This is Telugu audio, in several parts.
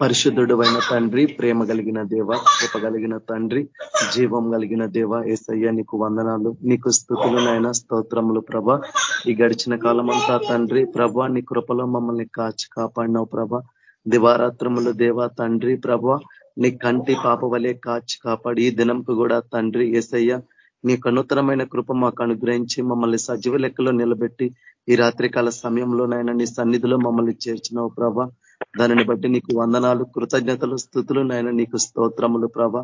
పరిశుద్ధుడు అయిన తండ్రి ప్రేమ కలిగిన దేవ కృప కలిగిన తండ్రి జీవం కలిగిన దేవ ఏసయ్య నీకు వందనాలు నీకు స్థుతులు నాయన స్తోత్రములు ప్రభ. ఈ గడిచిన కాలం అంతా తండ్రి ప్రభ నీ కృపలో మమ్మల్ని కాచి కాపాడినావు ప్రభ. దివారాత్రములు దేవ తండ్రి ప్రభ నీ కంటి పాప వలె కాచి కాపాడి ఈ దినంకు కూడా తండ్రి ఏసయ్య నీ నూతనమైన కృప మాకు అనుగ్రహించి మమ్మల్ని సజీవ లెక్కలో నిలబెట్టి ఈ రాత్రికాల సమయంలోనైనా నీ సన్నిధిలో మమ్మల్ని చేర్చినావు ప్రభా. దానిని బట్టి నీకు వందనాలు కృతజ్ఞతలు స్థుతులు నాయన. నీకు స్తోత్రములు ప్రభ.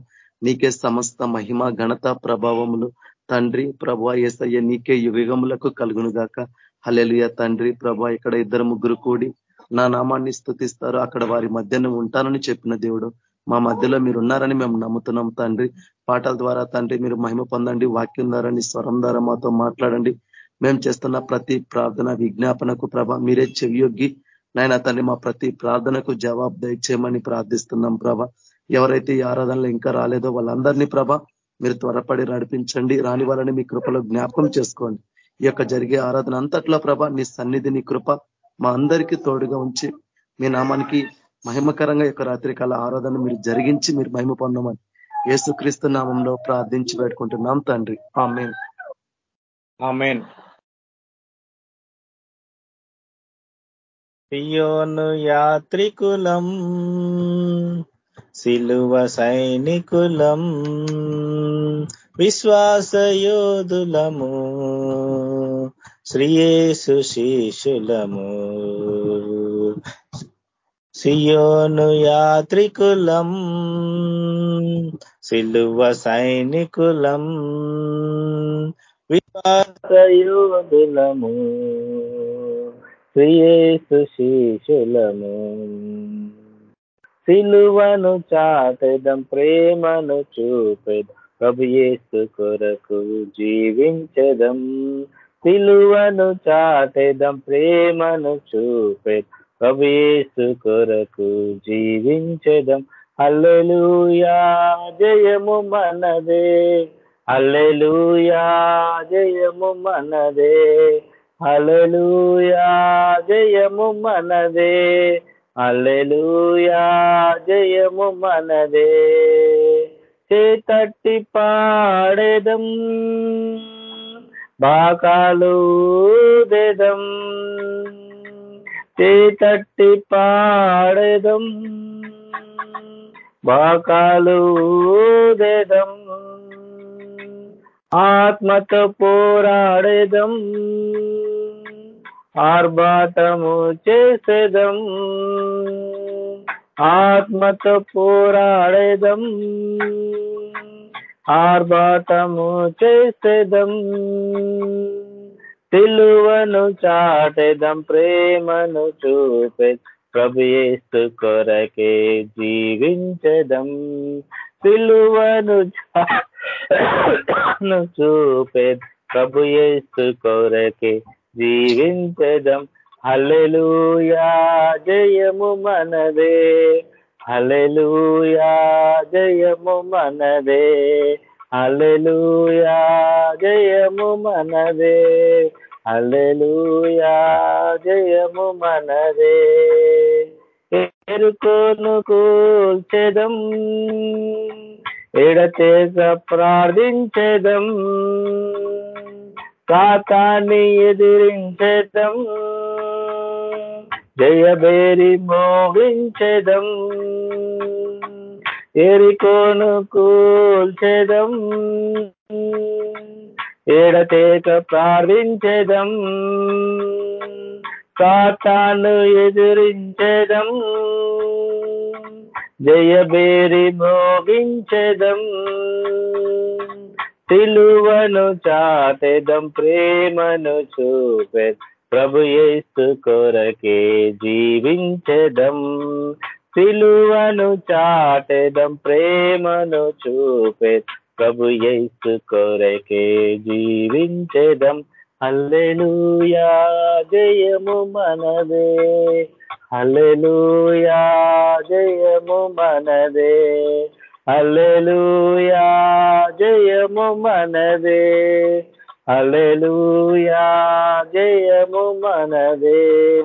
నీకే సమస్త మహిమ ఘనత ప్రభావములు. తండ్రి ప్రభా ఏసయ్య నీకే యుగములకు కలుగును గాక హలెలుయ తండ్రి ప్రభా. ఇక్కడ ఇద్దరు ముగ్గురు కూడి నా నామాన్ని స్థుతిస్తారు అక్కడ వారి మధ్యన ఉంటానని చెప్పిన దేవుడు మా మధ్యలో మీరు ఉన్నారని మేము నమ్ముతున్నాం తండ్రి. పాటల ద్వారా తండ్రి మీరు మహిమ పొందండి వాక్యం ద్వారా స్వరం ద్వారా మాతో మాట్లాడండి. మేము చేస్తున్న ప్రతి ప్రార్థన విజ్ఞాపనకు ప్రభ మీరే చెవియొగ్గి నాయన తండ్రి మా ప్రతి ప్రార్థనకు జవాబు దయచేయమని ప్రార్థిస్తున్నాం ప్రభ. ఎవరైతే ఈ ఆరాధనలో ఇంకా రాలేదో వాళ్ళందరినీ ప్రభ మీరు త్వరపడి నడిపించండి. రాని వాళ్ళని మీ కృపలో జ్ఞాపకం చేసుకోండి. ఈ యొక్క జరిగే ఆరాధన అంతట్లో ప్రభ నీ సన్నిధి నీ కృప మా అందరికీ తోడుగా ఉంచి మీ నామానికి మహిమకరంగా యొక్క రాత్రికాల ఆరాధన మీరు జరిగించి మీరు మహిమ పొందమని యేసుక్రీస్తు నామంలో ప్రార్థించి పెట్టుకుంటున్నాం తండ్రి. ఆమెన్. ఆమెన్. సియోను యాత్రికులం సిలువ సైనికులం విశ్వాసయోధులము శ్రీయేసు శీషులము సియోను యాత్రికులం సిలువ సైనికులం విశ్వాసయోధులము శ్రీయేసు శిశులము సిలువను చాటెదం ప్రేమను చూపెదం. ప్రభుయేసు కొరకు జీవించదం. సిలువను చాటెదం ప్రేమను చూపెదం. ప్రభుయేసు కొరకు జీవించదం. అల్లెలుయా జయము మనదే. అల్లెలుయా జయము మనదే. అల్లెలుయా జయము మనదే. అల్లెలుయా జయము మనదే. చేతట్టి పాడేదం బాకాలు దేదం. చేతట్టి పాడేదం బాకాలు దేదం. ఆత్మతో పోరాడేదం ఆర్భాటము చేసేదం. ఆత్మతో పోరాడేదం ఆర్భాటము చేసేదం. సిలువను చాటెదం ప్రేమను చూపే ప్రభు ఏస్తు కొరకే జీవించదం. సిలువను చూపే ప్రభు ప్రభుయేసు కొరకే జీవించదం. హలెలుయా జయము మనదే. హలెలుయా జయము మనదే. అల్లెలుయా జయము మనదే. అల్లెలుయా జయము మనదే. ఎరుకోను కూల్చెదం ఎడతేగ ప్రార్థించేదం కాకాన్ని ఎదిరించదం జయబేరి మోగించదం ఎరికోను కూల్చెదం ఎడతేక ప్రార్థించేదం. కాతాను ఎదిరించదం. జయబేరి మోగించదం. సిలువను చాటెదం ప్రేమను చూపె. ప్రభు ఏస్తు కొరకే జీవించదం. సిలువను చాటెదం ప్రేమను చూపె. ప్రభు ఏస్తు కొరకే జీవించదం. హల్లెలూయా జయము మనదే. హల్లెలూయా జయము మనదే. హల్లెలూయా జయము మనదే. హల్లెలూయా జయము మనదే.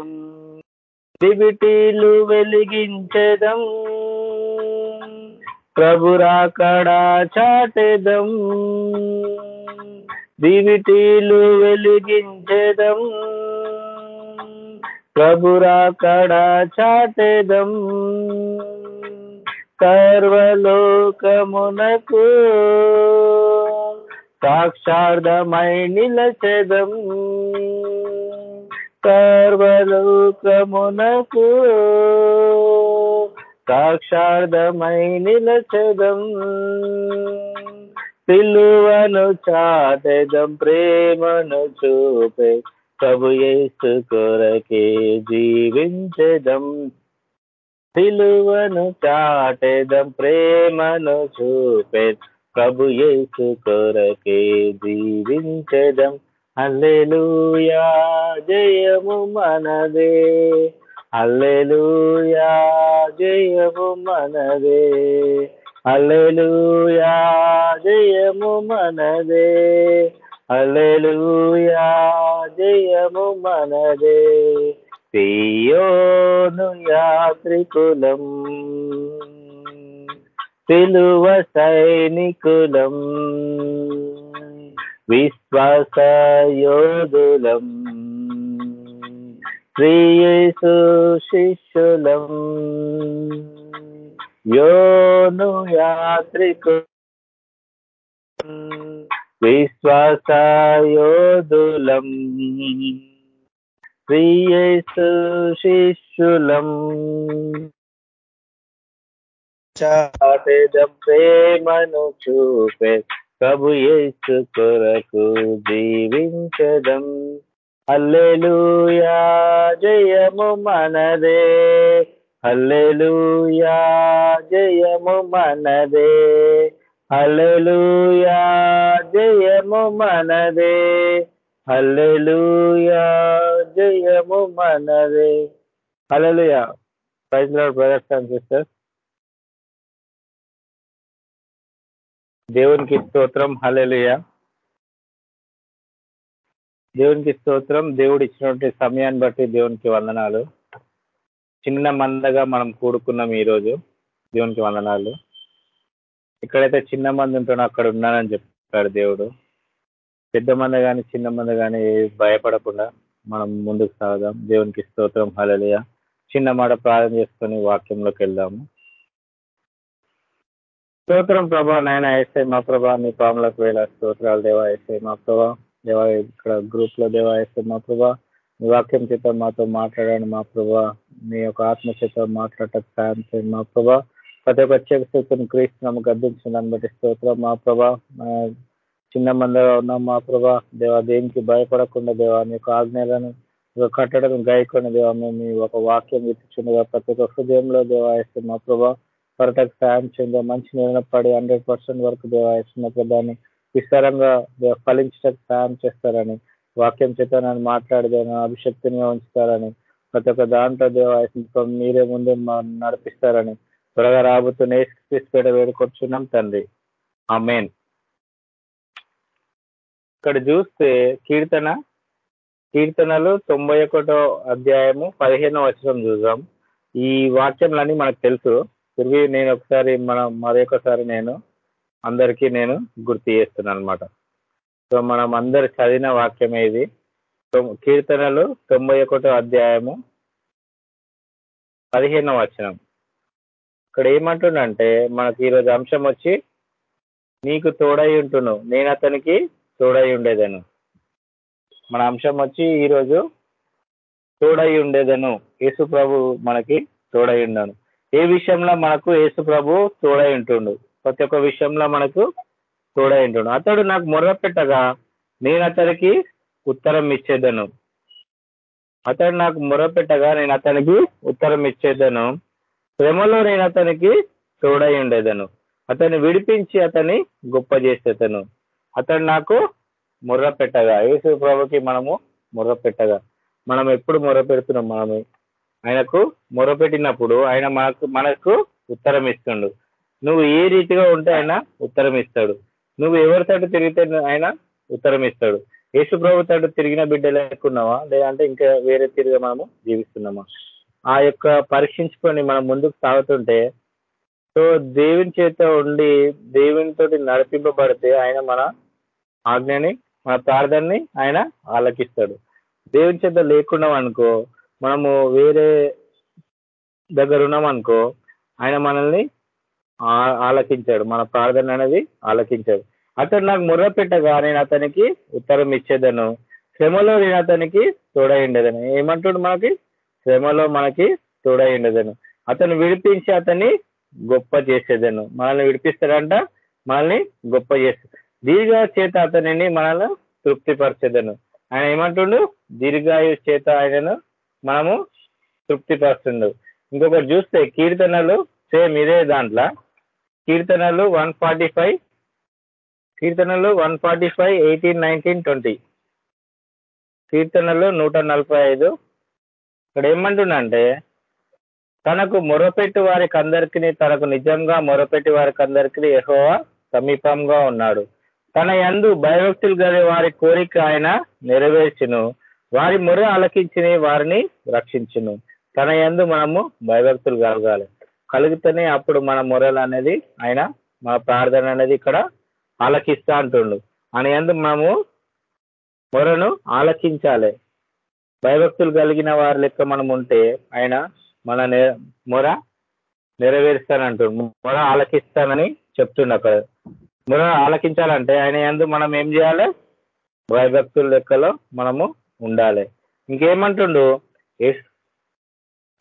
దివిటీలు వెలిగించదం ప్రభురాకడ చాటెదం. దివిటీలు ప్రభురా ప్రభురాకడ చాటెదం. సర్వలోకమునకు సాక్షార్థమై నిలచెదం. సర్వలోకమునకు సాక్షార్థమై నిలచదం. పిలువను చాటెదం ప్రేమను చూపే ప్రభు ఏసు కొరకే జీవించదం. పిలువను చాటెదం ప్రేమను చూపే ప్రభు ఏసు కొరకే జీవించదం. అల్లెలుయా జయము మనదే. అల్లెలుయా జయము మనదే. అల్లెలుయా జయము మనదే. అల్లెలుయా జయము మనదే. సియోను యాత్రికులం సిలువ సైనికులం విశ్వాస యోధులం శ్రీయేసు శిష్యులం యోను యాత్రికు. విశ్వాస యోధులం శ్రీయేసు శిష్యులం చాటెదం ప్రేమను చూపే ప్రభు యేసు కొరకు జీవించడం హల్లెలూయా జయము మనదే. హల్లెలూయా జయము మనదే. హల్లెలూయా జయము మనదే. హల్లెలూయా జయము మనదే. Hallelujah. Praise Lord brothers and sisters దేవునికి స్తోత్రం. హల్లెలూయా. దేవునికి స్తోత్రం. దేవుడు ఇచ్చినటువంటి సమయాన్ని బట్టి దేవునికి వందనాలు. చిన్న మందగా మనం కూడుకున్నాం ఈరోజు. దేవునికి వందనాలు. ఎక్కడైతే చిన్న మంది ఉంటానో అక్కడ ఉన్నానని చెప్పాడు దేవుడు. పెద్ద మంద కానీ చిన్న మంద కానీ భయపడకుండా మనం ముందుకు సాగుదాం. దేవునికి స్తోత్రం. హలలియ చిన్న మాట ప్రార్థన చేసుకొని వాక్యంలోకి వెళ్దాము. స్తోత్రం ప్రభా నాయన వేసే మా ప్రభా నీ పాములకు వేళ స్తోత్రాలు దేవా వేసే మా ప్రభా. దేవా ఇక్కడ గ్రూప్లో దేవా వేస్తే మా ప్రభా మీ వాక్యం చేత మాతో మాట్లాడండి మా ప్రభా. మీ యొక్క ఆత్మ చేత మాట్లాడటం సాయం చేయండి మా ప్రభా. ప్రతి ఒక్క ప్రత్యేక క్రీస్తు క్రీస్తున్నాము గద్దించిన దాన్ని బట్టి స్తోత్రం మా ప్రభా. చిన్న మందగా ఉన్నాం మా ప్రభా. దేవా దేనికి భయపడకుండా దేవా నీ యొక్క ఆజ్ఞలను కట్టడం గాయకుండా దేవా మేము మీ ఒక వాక్యం ఇచ్చిండగా ప్రతి ఒక్క హృదయంలో దేవా వేస్తే మా ప్రభా. త్వరటకు సాయం చేయండి. మంచి నిర్ణయం పడి హండ్రెడ్ పర్సెంట్ వరకు దేవా వేస్తున్న ప్రభాని విస్తారంగా ఫలించడానికి సాయం చేస్తారని వాక్యం చేత నన్ను మాట్లాడదేనా అభిషక్తినిగా ఉంచుతారని ప్రతి ఒక్క దాంట్లో దేవా మీరే ముందు నడిపిస్తారని త్వరగా రాబోతున్న తీసుకెళ్ళ వేడుకొచ్చున్నాం తండ్రి. ఆ మెయిన్ ఇక్కడ చూస్తే కీర్తన కీర్తనలు తొంభై ఒకటో అధ్యాయము పదిహేనో వచనం చూద్దాం. ఈ వాక్యంలన్నీ మనకు తెలుసు. తిరిగి నేను ఒకసారి మనం మరొకసారి నేను అందరికీ నేను గుర్తు చేస్తున్నాను అనమాట సో మనం అందరు చదివిన వాక్యమే ఇది కీర్తనలు తొంభై ఒకటో అధ్యాయము పదిహేనవ వచనం. ఇక్కడ ఏమంటుండంటే మనకి ఈరోజు అంశం వచ్చి నీకు తోడై ఉంటును నేను అతనికి తోడై ఉండేదను. మన అంశం వచ్చి ఈరోజు తోడై ఉండేదను యేసు ప్రభు మనకి తోడై ఉండను. ఏ విషయంలో మనకు యేసు ప్రభు తోడై ఉంటుండు? ప్రతి ఒక్క విషయంలో మనకు తోడైండు అతడు నాకు మొర్ర పెట్టగా నేను అతనికి ఉత్తరం ఇచ్చేదను. అతడు నాకు మొర్ర పెట్టగా నేను అతనికి ఉత్తరం ఇచ్చేదను. శ్రమలో నేను అతనికి తోడై ఉండేదను. అతన్ని విడిపించి అతన్ని గొప్ప చేసేదను. అతడు నాకు ముర్ర పెట్టగా యేసు ప్రభుకి మనము ముర్ర పెట్టగా మనం ఎప్పుడు మొర పెడుతున్నాం మనము. ఆయనకు మొర పెట్టినప్పుడు ఆయన మనకు మనకు ఉత్తరం ఇస్తుండు. నువ్వు ఏ రీతిగా ఉంటే ఆయన ఉత్తరం ఇస్తాడు నువ్వు ఎవరి తట్టు తిరిగితే ఆయన ఉత్తరం ఇస్తాడు యేసు ప్రభు తట్టు తిరిగిన బిడ్డ లేకున్నావా? లేదంటే ఇంకా వేరే తిరిగి మనము జీవిస్తున్నామా? ఆ యొక్క పరీక్షించుకొని మనం ముందుకు సాగుతుంటే సో దేవుని చేత ఉండి దేవునితో నడిపింపబడితే ఆయన మన ఆజ్ఞని మన ప్రార్థనని ఆయన ఆలకిస్తాడు. దేవుని చేత లేకున్నాం అనుకో మనము వేరే దగ్గర ఉన్నాం అనుకో ఆయన మనల్ని ఆలకించాడు. మన ప్రార్థన అనేది ఆలకించాడు. అతడు నాకు ముర్ర పెట్టగా నేను అతనికి ఉత్తరం ఇచ్చేదను. శ్రమలో నేను అతనికి తోడైండేదను ఏమంటాడు మనకి? శ్రమలో మనకి తోడైండేదను అతను విడిపించి అతన్ని గొప్ప చేసేదను. మనల్ని విడిపిస్తాడంట మనల్ని గొప్ప చేస్తాడు దీర్ఘ చేత అతనిని మనల్ని తృప్తిపరచేదను. ఆయన ఏమంటుండు? దీర్ఘాయు చేత ఆయనను మనము తృప్తిపరుస్తుండు. ఇంకొకటి చూస్తే కీర్తనలు సేమ్ ఇదే దాంట్లో. కీర్తనలు వన్ ఫార్టీ ఫైవ్ కీర్తనలు one forty five eighteen nineteen twenty. కీర్తనలు నూట నలభై ఐదు. ఇక్కడ అంటే తనకు మొరపెట్టి వారికి అందరికీ తనకు నిజంగా మొరపెట్టి వారికి అందరికీ యెహోవా సమీపంగా ఉన్నాడు. తన యందు భయభక్తులు గల వారి కోరిక ఆయన నెరవేర్చును. వారి మొర ఆలకించిన వారిని రక్షించును. తన యందు మనము భయభక్తులు కలగాలి. కలిగితేనే అప్పుడు మన మొరలు అనేది ఆయన మన ప్రార్థన అనేది ఇక్కడ ఆలకిస్తా అంటుండు. ఆయన యందు మనము మొరను ఆలకించాలి. భయభక్తులు కలిగిన వారి లెక్క మనం ఉంటే ఆయన మన మొర నెరవేరుస్తానంటుండు. మొర ఆలకిస్తానని చెప్తుండు అక్కడ. మొర ఆలకించాలంటే ఆయన యందు మనం ఏం చేయాలి? భయభక్తుల లెక్కలో మనము ఉండాలి. ఇంకేమంటుండు?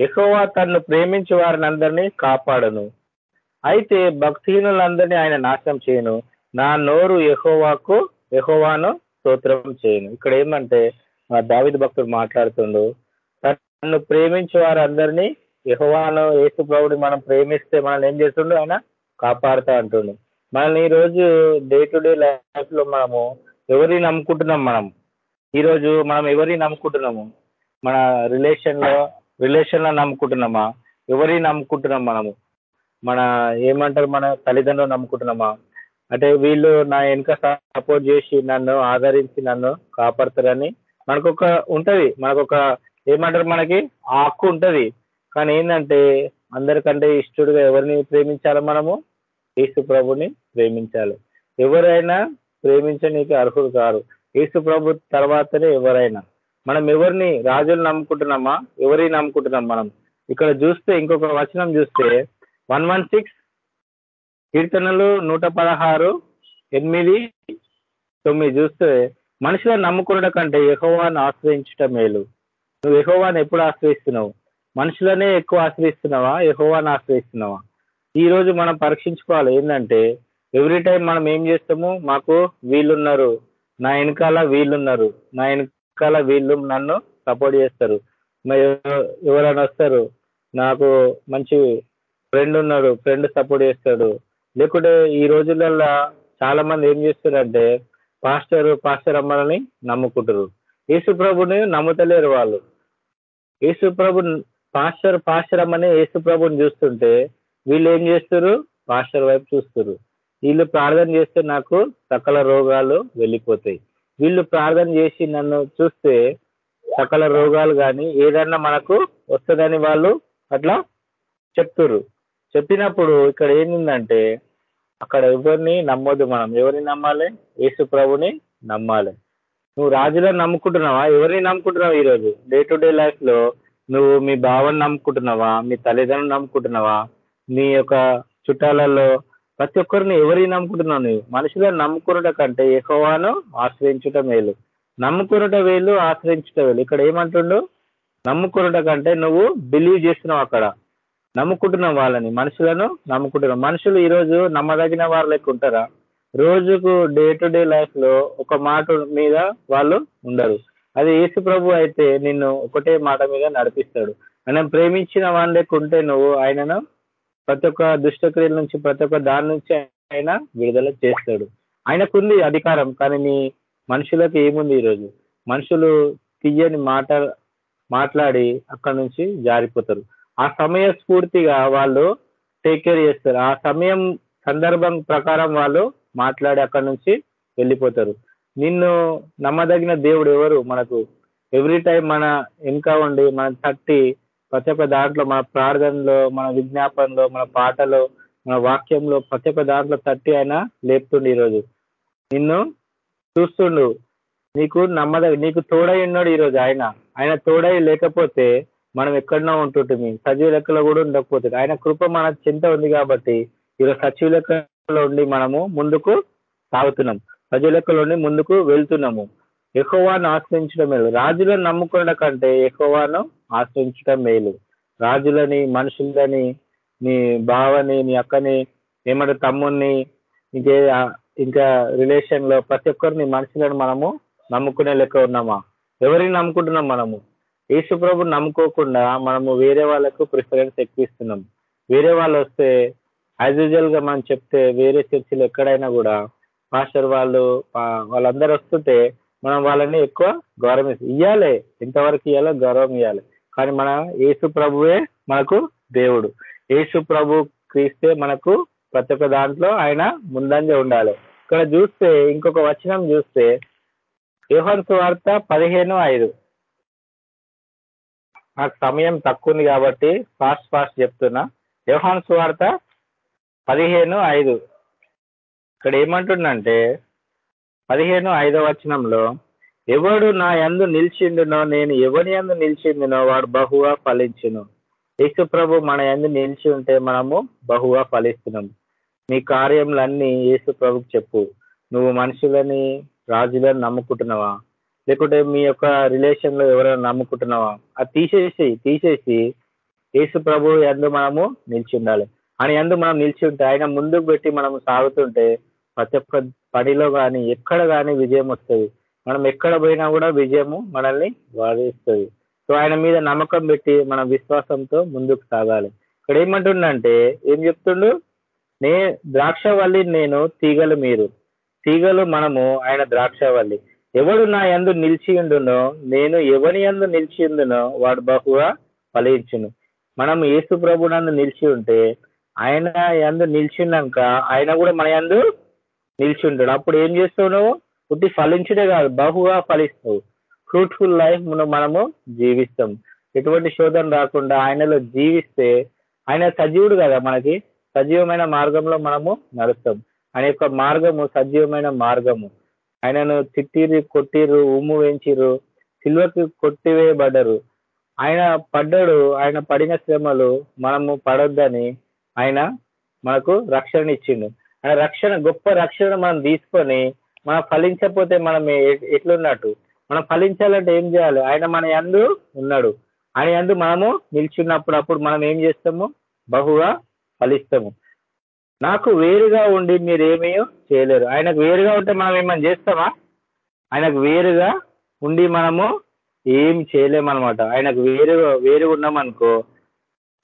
ఎహోవా యెహోవా తన్ను ప్రేమించి వారిని అందరినీ కాపాడను. అయితే భక్తిహీనులందరినీ ఆయన నాశనం చేయను. నా నోరు ఎహోవాకు ఎహోవాను స్తోత్రం చేయను. ఇక్కడ ఏమంటే మా దావిద భక్తుడు మాట్లాడుతుండు తను ప్రేమించే వారందరినీ యెహోవాను యేసు ప్రభుని మనం ప్రేమిస్తే మనల్ని ఏం చేస్తుండో ఆయన? కాపాడుతా అంటుండు. మనల్ని ఈ రోజు డే టు డే లైఫ్లో మనము ఎవరిని నమ్ముకుంటున్నాం మనం? ఈ రోజు మనం ఎవరిని నమ్ముకుంటున్నాము? మన రిలేషన్లో రిలేషన్ నమ్ముకుంటున్నామా? ఎవరిని నమ్ముకుంటున్నాం మనము? మన ఏమంటారు? మన తల్లిదండ్రులు నమ్ముకుంటున్నామా? అంటే వీళ్ళు నా వెనుక సపోర్ట్ చేసి నన్ను ఆదరించి నన్ను కాపాడతారని మనకొక ఉంటది. మనకొక ఏమంటారు? మనకి ఆ హక్కు ఉంటది. కానీ ఏంటంటే అందరికంటే ఇష్టడుగా ఎవరిని ప్రేమించాలి మనము? యేసు ప్రభుని ప్రేమించాలి. ఎవరైనా ప్రేమించనీకి అర్హులు కారు. యేసు ప్రభు తర్వాతనే ఎవరైనా. మనం ఎవరిని రాజులు నమ్ముకుంటున్నామా? ఎవరిని నమ్ముకుంటున్నాం మనం? ఇక్కడ చూస్తే ఇంకొక వచనం చూస్తే వన్ వన్ సిక్స్ కీర్తనలు నూట పదహారు ఎనిమిది తొమ్మిది చూస్తే మనుషులను నమ్ముకున్నట కంటే యహోవాన్ని ఆశ్రయించటం మేలు. నువ్వు యెహోవాను ఎప్పుడు ఆశ్రయిస్తున్నావు? మనుషులనే ఎక్కువ ఆశ్రయిస్తున్నావా? యెహోవాను ఆశ్రయిస్తున్నావా? ఈ రోజు మనం పరీక్షించుకోవాలి. ఏంటంటే ఎవ్రీ టైం మనం ఏం చేస్తాము? మాకు వీళ్ళున్నారు నా వెనకాల వీళ్ళున్నారు నా వెనకాల వీళ్ళు నన్ను సపోర్ట్ చేస్తారు. ఎవరైనా వస్తారు నాకు మంచి ఫ్రెండ్ ఉన్నాడు ఫ్రెండ్ సపోర్ట్ చేస్తాడు. లేకుంటే ఈ రోజులలో చాలా మంది ఏం చేస్తారంటే పాస్టర్ పాస్టర్ అమ్మలని నమ్ముకుంటారు యేసు ప్రభుని నమ్ముతలేరు వాళ్ళు. యేసు ప్రభు పాస్టర్ పాస్టర్ అమ్మని యేసు ప్రభుని చూస్తుంటే వీళ్ళు ఏం చేస్తారు పాస్టర్ వైపు చూస్తారు వీళ్ళు ప్రార్థన చేస్తే నాకు సకల రోగాలు వెళ్ళిపోతాయి. వీళ్ళు ప్రార్థన చేసి నన్ను చూస్తే సకల రోగాలు కానీ ఏదన్నా మనకు వస్తుందని వాళ్ళు అట్లా చెప్తుర్రు. చెప్పినప్పుడు ఇక్కడ ఏంటంటే అక్కడ ఎవరిని నమ్మొద్దు మనం. ఎవరిని నమ్మాలి? యేసు ప్రభుని నమ్మాలి. నువ్వు రాజులను నమ్ముకుంటున్నావా? ఎవరిని నమ్ముకుంటున్నావు ఈరోజు? డే టు డే లైఫ్లో నువ్వు మీ బావని నమ్ముకుంటున్నావా? మీ తల్లిదండ్రులు నమ్ముకుంటున్నావా? నీ యొక్క చుట్టాలలో ప్రతి ఒక్కరిని ఎవరిని నమ్ముకుంటున్నావు నువ్వు మనుషులు నమ్ముకున్నట కంటే ఎక్కువను ఆశ్రయించుట మేలు. నమ్ముకున్నట వేలు ఆశ్రయించుట వేలు ఇక్కడ ఏమంటుండు? నమ్ముకున్నట కంటే నువ్వు బిలీవ్ చేస్తున్నావు అక్కడ. నమ్ముకుంటున్నావు వాళ్ళని మనుషులను నమ్ముకుంటున్నావు. మనుషులు ఈరోజు నమ్మదగిన వారు లెక్క ఉంటారా? రోజుకు డే టు డే లైఫ్లో ఒక మాట మీద వాళ్ళు ఉండరు. అది యేసు ప్రభు అయితే నిన్ను ఒకటే మాట మీద నడిపిస్తాడు. ఆయన ప్రేమించిన వాళ్ళ లెక్క ఉంటే నువ్వు ఆయనను ప్రతి ఒక్క దుష్టక్రియల నుంచి ప్రతి ఒక్క దాని నుంచి ఆయన విడుదల చేస్తాడు. ఆయనకుంది అధికారం కానీ మీ మనుషులకు ఏముంది ఈరోజు? మనుషులు తీయని మాట మాట్లాడి అక్కడి నుంచి జారిపోతారు. ఆ సమయ స్ఫూర్తిగా వాళ్ళు టేక్ కేర్ చేస్తారు. ఆ సమయం సందర్భం ప్రకారం వాళ్ళు మాట్లాడి అక్కడి నుంచి వెళ్ళిపోతారు. నిన్ను నమ్మదగిన దేవుడు ఎవరు? మనకు ఎవ్రీ టైం మన వెనుక ఉండి మనం తట్టి ప్రతి ఒక్క దాంట్లో మన ప్రార్థనలో మన విజ్ఞాపనలో మన పాటలో మన వాక్యంలో ప్రతి ఒక్క దాంట్లో తట్టి ఆయన లేపుతుండు ఈరోజు. నిన్ను చూస్తుండు. నీకు నమ్మద నీకు తోడై ఉన్నాడు ఈరోజు ఆయన. ఆయన తోడై లేకపోతే మనం ఎక్కడనో ఉంటుంటుంది సజీవ లెక్కలో కూడా ఉండకపోతుంది ఆయన కృప మన చింత ఉంది కాబట్టి ఈరోజు సజీవ లెక్కలో ఉండి మనము ముందుకు సాగుతున్నాం. సజీవ లెక్కలో ఉండి ముందుకు వెళ్తున్నాము. ఎహోవాను ఆశ్రయించడం మేలు. రాజులను నమ్ముకున్న కంటే ఎహోవాను ఆశ్రయించడం మేలు. రాజులని మనుషులని నీ బావని నీ అక్కని ఏమంటే తమ్ముణ్ణి ఇంకే ఇంకా రిలేషన్లో ప్రతి ఒక్కరిని మనుషులను మనము నమ్ముకునే లెక్క ఉన్నామా? ఎవరిని నమ్ముకుంటున్నాం మనము? యేసు ప్రభు నమ్ముకోకుండా మనము వేరే వాళ్ళకు ప్రిఫరెన్స్ ఎక్కిస్తున్నాం వేరే వాళ్ళు వస్తే యాజ్ యూజువల్గా మనం చెప్తే వేరే చర్చిలు ఎక్కడైనా కూడా మాస్టర్ వాళ్ళు వాళ్ళందరూ వస్తుంటే మనం వాళ్ళని ఎక్కువ గౌరవం ఇవ్వాలి ఎంతవరకు ఇవ్వాలో గౌరవం ఇవ్వాలి కానీ మన యేసు ప్రభువే మనకు దేవుడు. యేసు ప్రభు క్రీస్తే మనకు ప్రతి ఒక్క దాంట్లో ఆయన ముందంజ ఉండాలి. ఇక్కడ చూస్తే ఇంకొక వచనం చూస్తే యోహన్ వార్త పదిహేను ఐదు. నాకు సమయం తక్కువ ఉంది కాబట్టి ఫాస్ట్ ఫాస్ట్ చెప్తున్నా. యోహాన్ వార్త పదిహేను ఐదు. ఇక్కడ ఏమంటుండంటే పదిహేను ఐదో వచనంలో ఎవడు నా యందు నిలిచిండునో నేను ఎవరి యందు నిలిచిండునో వాడు బహుగా ఫలించును. యేసు ప్రభు మన యందు నిలిచి ఉంటే మనము బహుగా ఫలిస్తున్నాం. నీ కార్యములన్నీ యేసు ప్రభుకి చెప్పు. నువ్వు మనుషులని రాజులను నమ్ముకుంటున్నావా? లేకుంటే మీ యొక్క రిలేషన్లో ఎవరైనా నమ్ముకుంటున్నావా? అది తీసేసి తీసేసి యేసు ప్రభు ఎందు మనము నిలిచి ఉండాలి. ఆయన ఎందు మనం నిలిచి ఉంటే ఆయన ముందుకు పెట్టి మనం సాగుతుంటే ప్రతి ఒక్క పనిలో కానీ ఎక్కడ కానీ విజయం వస్తుంది. మనం ఎక్కడ పోయినా కూడా విజయము మనల్ని వాదిస్తుంది సో ఆయన మీద నమ్మకం పెట్టి మన విశ్వాసంతో ముందుకు సాగాలి. ఇక్కడ ఏమంటుండంటే ఏం చెప్తుండు? నే ద్రాక్షవల్లి నేను తీగలు మీరు. తీగలు మనము ఆయన ద్రాక్షవల్లి. ఎవడు నా యందు నిలిచి ఉండునో నేను ఎవని యందు నిలిచి ఉండునో వాడు బహుగా ఫలించును. మనం యేసు ప్రభునందు నిలిచి ఉంటే ఆయన యందు నిలిచినాక ఆయన కూడా మన యందు నిలిచి ఉంటాడు అప్పుడు ఏం చేస్తావు నువ్వు? పుట్టి ఫలించడే కాదు బహుగా ఫలిస్తావు. ఫ్రూట్ఫుల్ లైఫ్ మనము జీవిస్తాం. ఎటువంటి శోధన రాకుండా ఆయనలో జీవిస్తే ఆయన సజీవుడు కదా మనకి. సజీవమైన మార్గంలో మనము నడుస్తాం. ఆయన యొక్క మార్గము సజీవమైన మార్గము. ఆయనను తిట్టిరు కొట్టిరు ఉమ్ము వేయించిరు సిల్వకి కొట్టివేయబడ్డరు. ఆయన పడ్డాడు ఆయన పడిన శ్రమలు మనము పడొద్దని ఆయన మనకు రక్షణ ఇచ్చిండు. ఆయన రక్షణ గొప్ప రక్షణ మనం తీసుకొని మనం ఫలించకపోతే మనం ఎట్లున్నట్టు? మనం ఫలించాలంటే ఏం చేయాలి? ఆయన మన యందు ఉన్నాడు. ఆయన యందు మనము నిల్చున్నప్పుడు అప్పుడు మనం ఏం చేస్తాము? బహుగా ఫలిస్తాము. నాకు వేరుగా ఉండి మీరేమీ చేయలేరు. ఆయనకు వేరుగా ఉంటే మనం ఏమైనా చేస్తామా? ఆయనకు వేరుగా ఉండి మనము ఏం చేయలేమన్నమాట. ఆయనకు వేరుగా వేరుగా ఉన్నామనుకో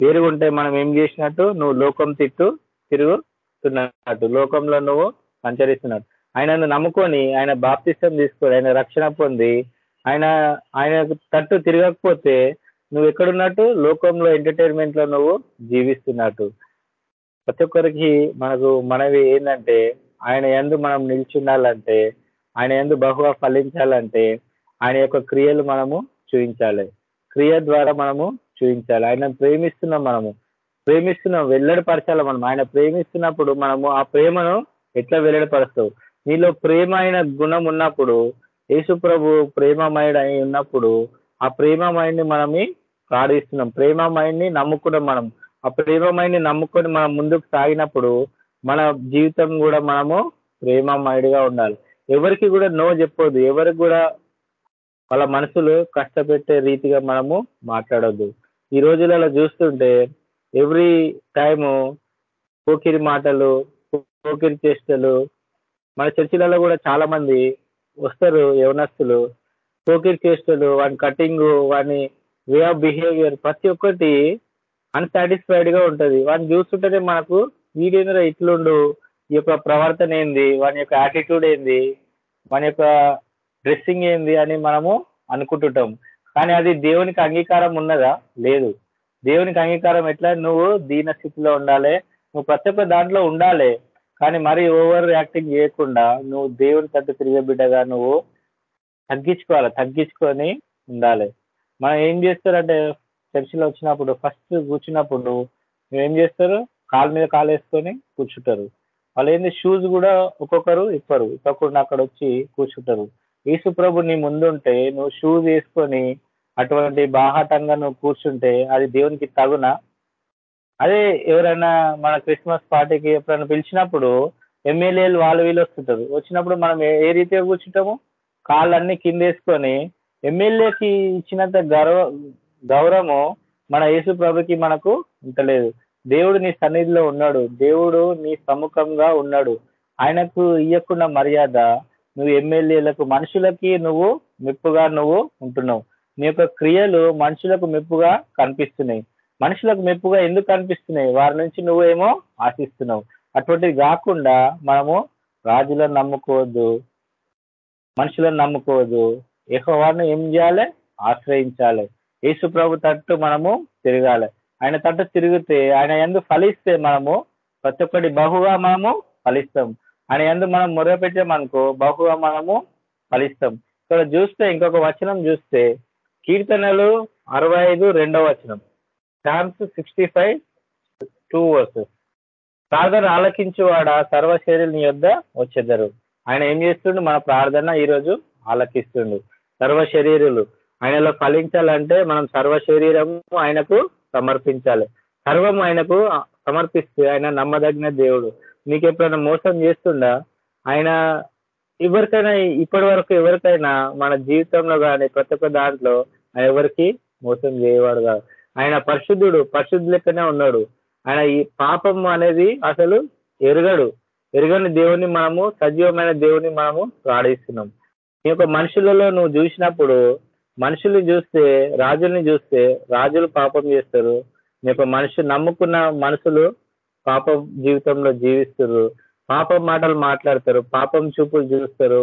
వేరుగా ఉంటే మనం ఏం చేసినట్టు? నువ్వు లోకం తిట్టు తిరుగు తిరుగుతున్నట్టు లోకంలో నువ్వు సంచరిస్తున్నట్టు. ఆయనను నమ్ముకొని ఆయన బాప్తిష్టం తీసుకొని ఆయన రక్షణ పొంది ఆయన ఆయన తట్టు తిరగకపోతే నువ్వు ఎక్కడున్నట్టు? లోకంలో ఎంటర్టైన్మెంట్లో నువ్వు జీవిస్తున్నట్టు. ప్రతి ఒక్కరికి మనకు మనవి ఏంటంటే ఆయన ఎందు మనం నిల్చుండాలంటే ఆయన ఎందు బహుగా ఫలించాలంటే ఆయన యొక్క క్రియలు మనము చూపించాలి క్రియ ద్వారా మనము చూపించాలి ఆయన ప్రేమిస్తున్నాం మనము. ప్రేమిస్తున్నాం వెల్లడిపరచాలి మనం. ఆయన ప్రేమిస్తున్నప్పుడు మనము ఆ ప్రేమను ఎట్లా వెల్లడిపరుస్తావు నీలో ప్రేమ అయిన గుణం ఉన్నప్పుడు యేసు ప్రభు ప్రేమమయుడు అయి ఉన్నప్పుడు ఆ ప్రేమమయుడిని మనమే ప్రార్థిస్తున్నాం ప్రేమమయుడిని నమ్ముకున్నాం మనం. ఆ ప్రేమమయుడిని నమ్ముకొని మనం ముందుకు సాగినప్పుడు మన జీవితం కూడా మనము ప్రేమమయుడిగా ఉండాలి. ఎవరికి కూడా నో చెప్పొద్దు. ఎవరికి కూడా వాళ్ళ మనసులు కష్టపెట్టే రీతిగా మనము మాట్లాడొద్దు. ఈ రోజులలో చూస్తుంటే ఎవ్రీ టైము పోకిరి మాటలు పోకిరి చేష్టలు. మన చర్చిలలో కూడా చాలా మంది వస్తారు యవనస్తులు. పోకిరి చేష్టలు వాని కటింగ్ వాని వే ఆఫ్ బిహేవియర్ ప్రతి ఒక్కటి అన్సాటిస్ఫైడ్గా ఉంటది వాడిని చూస్తుంటేనే మనకు వీడేంద్ర ఇట్లుండు? ఈ యొక్క ప్రవర్తన ఏంది? వాని యొక్క యాటిట్యూడ్ ఏంది? వాని యొక్క డ్రెస్సింగ్ ఏంది? అని మనము అనుకుంటుంటాం. కానీ అది దేవునికి అంగీకారం ఉన్నదా? లేదు. దేవునికి అంగీకారం ఎట్లా? నువ్వు దీన స్థితిలో ఉండాలి. నువ్వు ప్రతి ఒక్క దాంట్లో ఉండాలి. కానీ మరీ ఓవర్ యాక్టింగ్ చేయకుండా నువ్వు దేవుని తట్టు తిరిగే బిడ్డగా నువ్వు తగ్గించుకోవాలి. తగ్గించుకొని ఉండాలి. మనం ఏం చేస్తారంటే చర్చిలో వచ్చినప్పుడు ఫస్ట్ కూర్చున్నప్పుడు నువ్వు ఏం చేస్తారు? కాలు మీద కాలు వేసుకొని కూర్చుంటారు. వాళ్ళు ఏంది? షూస్ కూడా ఒక్కొక్కరు ఇప్పరు. ఇప్పకుండా అక్కడ వచ్చి కూర్చుంటారు. యేసు ప్రభు నీ ముందుంటే నువ్వు షూస్ వేసుకొని అటువంటి బాహాటంగా నువ్వు కూర్చుంటే అది దేవునికి తగునా? అదే ఎవరైనా మన క్రిస్మస్ పార్టీకి ఎప్పుడైనా పిలిచినప్పుడు ఎమ్మెల్యేలు వాళ్ళు వీళ్ళు వస్తుంటారు. వచ్చినప్పుడు మనం ఏ రీతిగా కూర్చుంటాము? కాళ్ళన్నీ కింద వేసుకొని ఎమ్మెల్యేకి ఇచ్చినంత గౌరవ గౌరవము మన యేసు ప్రభుకి మనకు ఉంటలేదు దేవుడు నీ సన్నిధిలో ఉన్నాడు. దేవుడు నీ సముఖంగా ఉన్నాడు. ఆయనకు ఇయ్యకున్న మర్యాద నువ్వు ఎమ్మెల్యేలకు మనుషులకి నువ్వు మెప్పుగా నువ్వు ఉంటున్నావు. మీ యొక్క క్రియలు మనుషులకు మెప్పుగా కనిపిస్తున్నాయి. మనుషులకు మెప్పుగా ఎందుకు కనిపిస్తున్నాయి? వారి నుంచి నువ్వేమో ఆశిస్తున్నావు. అటువంటిది కాకుండా మనము రాజులను నమ్ముకోవద్దు మనుషులను నమ్ముకోవద్దు. యెహోవాను ఏం చేయాలి? ఆశ్రయించాలి. యేసు ప్రభు తట్టు మనము తిరగాలి. ఆయన తట్టు తిరిగితే ఆయన ఎందు ఫలిస్తే మనము ప్రతి ఒక్కటి బహుగా మనము ఫలిస్తాం. ఆయన ఎందు మనం మొరపెట్టామనుకో బహుగా మనము ఫలిస్తాం. ఇక్కడ చూస్తే ఇంకొక వచనం చూస్తే కీర్తనలు అరవై ఐదు రెండవ వచనం. ఛాన్స్ సిక్స్టీ ఫైవ్ టూ వర్సెస్. ప్రార్థన ఆలకించువాడ? సర్వశరీరుని నీ యొద్ద వచ్చేద్దరు. ఆయన ఏం చేస్తుండు? మన ప్రార్థన ఈరోజు ఆలకిస్తుండు. సర్వ శరీరులు ఆయనలో ఫలించాలంటే మనం సర్వ శరీరము ఆయనకు సమర్పించాలి. సర్వం ఆయనకు సమర్పిస్తే ఆయన నమ్మదగిన దేవుడు. నీకు ఎప్పుడైనా మోసం చేస్తుండా? ఆయన ఎవరికైనా ఇప్పటి వరకు ఎవరికైనా మన జీవితంలో కానీ ప్రతి ఒక్క దాంట్లో ఎవరికి మోసం చేయవాడు కాదు. ఆయన పరిశుద్ధుడు పరిశుద్ధులెక్కనే ఉన్నాడు. ఆయన ఈ పాపం అనేది అసలు ఎరగడు. ఎరగని దేవుని మనము సజీవమైన దేవుని మనము ప్రార్థిస్తున్నాం. ఈ యొక్క మనుషులలో నువ్వు చూసినప్పుడు మనుషుల్ని చూస్తే రాజుల్ని చూస్తే రాజులు పాపం చేస్తారు. నీ యొక్క మనిషి నమ్ముకున్న మనుషులు పాపం జీవితంలో జీవిస్తారు పాపం మాటలు మాట్లాడతారు పాపం చూపులు చూస్తారు